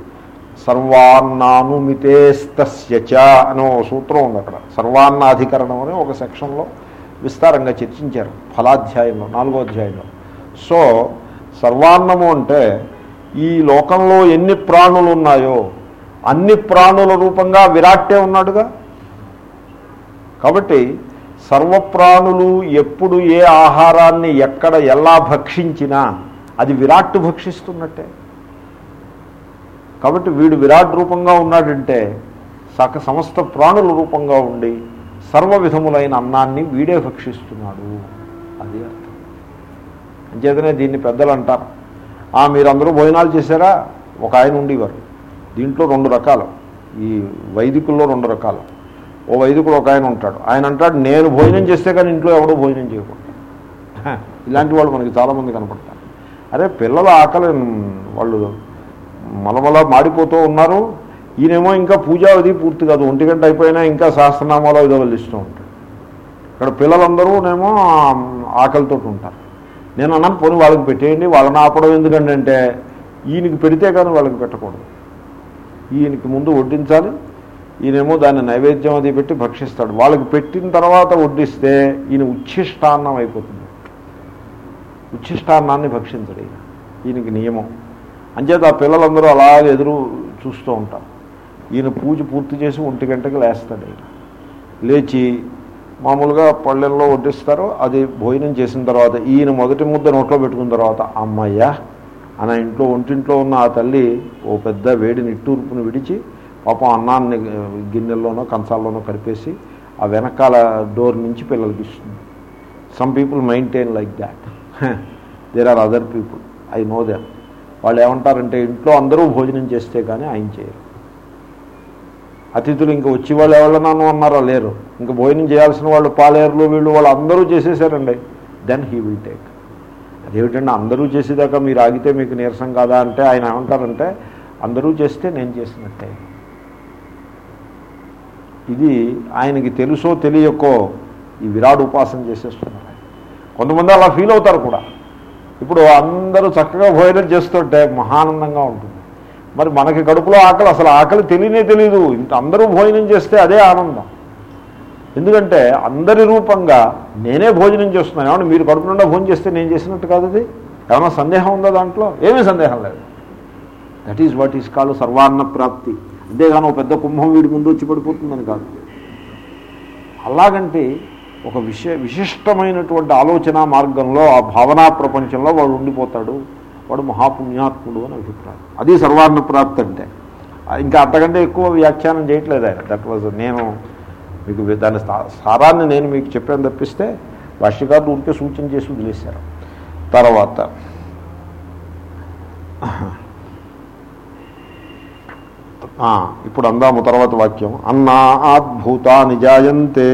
సర్వాన్నానుమితేస్తస్యచ అనే ఒక సూత్రం ఉంది అక్కడ. సర్వాన్నాధికరణం అని ఒక సెక్షన్లో విస్తారంగా చర్చించారు ఫలాధ్యాయంలో నాలుగో అధ్యాయంలో. సో సర్వాన్నము అంటే ఈ లోకంలో ఎన్ని ప్రాణులు ఉన్నాయో అన్ని ప్రాణుల రూపంగా విరాట్టే ఉన్నాడుగా? కాబట్టి సర్వప్రాణులు ఎప్పుడు ఏ ఆహారాన్ని ఎక్కడ ఎలా భక్షించినా అది విరాట్ భక్షిస్తున్నట్టే. కాబట్టి వీడు విరాట్ రూపంగా ఉన్నాడంటే సక సమస్త ప్రాణుల రూపంగా ఉండి సర్వ విధములైన అన్నాన్ని వీడే భక్షిస్తున్నాడు. అది అర్థం. అంచేతనే దీన్ని పెద్దలు అంటారు. "ఆ, మీరందరూ భోజనాలు చేశారా? ఒక ఆయన ఉండేవారు. దీంట్లో రెండు రకాలు. ఈ వైదికుల్లో రెండు రకాలు. ఓ వైదికుడు ఒక ఆయన ఉంటాడు. ఆయన అంటాడు నేను భోజనం చేస్తే కానీ ఇంట్లో ఎవడో భోజనం చేయకూడదు. ఇలాంటి వాళ్ళు మనకి చాలామంది కనపడతారు. అరే పిల్లల ఆకలి వాళ్ళు మలమల మాడిపోతూ ఉన్నారు. ఈయనేమో ఇంకా పూజ అది పూర్తి కాదు. ఒంటి గంట అయిపోయినా ఇంకా సహస్రనామాలు ఏదో వెళ్ళిస్తూ ఇస్తూ ఉంటాడు ఇక్కడ పిల్లలందరూనేమో ఆకలితో ఉంటారు. నేను అన్నాను పోనీ వాళ్ళకి పెట్టేయండి. వాళ్ళని ఆపడం ఎందుకంటే ఈయనకి పెడితే కానీ వాళ్ళకి పెట్టకూడదు. ఈయనకి ముందు వడ్డించాలి. ఈయనేమో దాన్ని నైవేద్యం అది పెట్టి భక్షిస్తాడు. వాళ్ళకి పెట్టిన తర్వాత వడ్డిస్తే ఈయన ఉచ్ఛిష్టాన్నం అయిపోతుంది. ఉచ్ఛిష్టాన్నాన్ని భక్షించడు ఈయన. ఈయనకి నియమం. అంచేత ఆ పిల్లలందరూ అలాగే ఎదురు చూస్తూ ఉంటారు. ఈయన పూజ పూర్తి చేసి ఒంటి గంటకి లేస్తాడు ఈయన. లేచి మామూలుగా పళ్ళెల్లో వడ్డిస్తారు అది భోజనం చేసిన తర్వాత ఈయన మొదటి ముద్ద నోట్లో పెట్టుకున్న తర్వాత అమ్మయ్య అన ఇంట్లో ఒంటింట్లో ఉన్న ఆ తల్లి ఓ పెద్ద వేడి నిట్టూర్పును విడిచి పాపం అన్నాన్ని గిన్నెల్లోనో కంచాల్లోనో కడిపేసి ఆ వెనకాల డోర్ నుంచి పిల్లలకి ఇస్తుంది. Some people maintain like that there are other people I know them వాళ్ళు ఏమంటారంటే ఇంట్లో అందరూ భోజనం చేస్తే కానీ ఆయన చేయరు. అతిథులు ఇంకా వచ్చి వాళ్ళు ఎవరన్నాను అన్నారా? లేరు. ఇంకా భోజనం చేయాల్సిన వాళ్ళు పాలేరులు వీళ్ళు వాళ్ళు అందరూ చేసేసారండి. దెన్ హీ విల్ టేక్ అదేమిటంటే అందరూ చేసేదాకా మీరు ఆగితే మీకు నీరసం కాదా అంటే ఆయన ఏమంటారంటే అందరూ చేస్తే నేను చేసినట్టే. ఇది ఆయనకి తెలుసో తెలియకో ఈ విరాట్ ఉపాసన చేసేస్తున్నారు కొంతమంది అలా ఫీల్ అవుతారు కూడా. ఇప్పుడు అందరూ చక్కగా భోజనం చేస్తుంటే మహానందంగా ఉంటుంది. మరి మనకి కడుపులో ఆకలి అసలు ఆకలి తెలియనే తెలియదు ఇంత అందరూ భోజనం చేస్తే అదే ఆనందం. ఎందుకంటే అందరి రూపంగా నేనే భోజనం చేస్తున్నాను. ఏమన్నా మీరు కడుపు నిండా భోజనం చేస్తే నేను చేసినట్టు కాదు అది ఏమైనా సందేహం ఉందా దాంట్లో? ఏమీ సందేహం లేదు. That is what is call సర్వాన్న ప్రాప్తి. అంతేగాని ఒక పెద్ద కుంభం వీడి ముందు వచ్చి పడిపోతుందని కాదు. అలాగంటే ఒక విశే విశిష్టమైనటువంటి ఆలోచన మార్గంలో ఆ భావనా ప్రపంచంలో వాడు ఉండిపోతాడు. వాడు మహాపుణ్యాత్ముడు అని అభిప్రాయం. అది సర్వాన్న ప్రాప్తి అంటే ఇంకా అంతకంటే ఎక్కువ వ్యాఖ్యానం చేయట్లేదు ఆయన. దట్ వాజ్ నేను మీకు దాని సారాన్ని నేను మీకు చెప్పాను తప్పిస్తే భాష్యకారులు ఉంటే సూచన చేసి వదిలేశారు. తర్వాత ఇప్పుడు అందాము తర్వాత వాక్యం. అన్నా అద్భుతాని జాయంతే.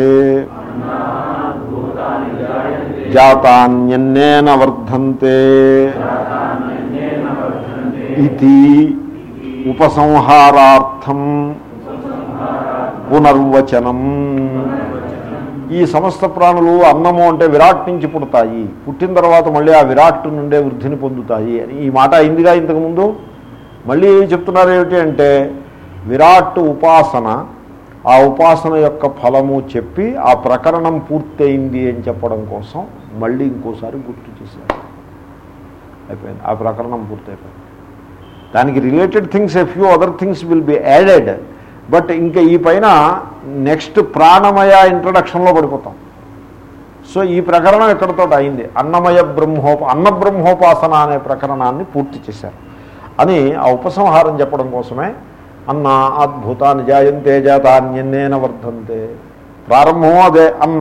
జాతాన్యన్నేన వర్ధంతే ఇది ఉపసంహారార్థం పునర్వచనం. ఈ సమస్త ప్రాణులు అన్నము అంటే విరాట్ నుంచి పుడతాయి. పుట్టిన తర్వాత మళ్ళీ ఆ విరాట్ నుండే వృద్ధిని పొందుతాయి అని ఈ మాట అయిందిగా ఇంతకుముందు. మళ్ళీ చెప్తున్నారు ఏమిటి అంటే విరాట్ ఉపాసన ఆ ఉపాసన యొక్క ఫలము చెప్పి ఆ ప్రకరణం పూర్తయింది అని చెప్పడం కోసం మళ్ళీ ఇంకోసారి గుర్తు చేశారు. అయిపోయింది. ఆ ప్రకరణం పూర్తయిపోయింది. దానికి related things a few other things will be added but ఇంకా ఈ పైన నెక్స్ట్ ప్రాణమయ ఇంట్రడక్షన్లో పడిపోతాం. సో ఈ ప్రకరణం ఎక్కడితో అయింది? అన్నమయ బ్రహ్మోప అన్న బ్రహ్మోపాసన అనే ప్రకరణాన్ని పూర్తి చేశారు. అని ఆ ఉపసంహారం చెప్పడం కోసమే అన్న అద్భుతాన్ని జాయంతే జాతాన్యన్నేన వర్ధంతే ప్రారంభం అదే అన్న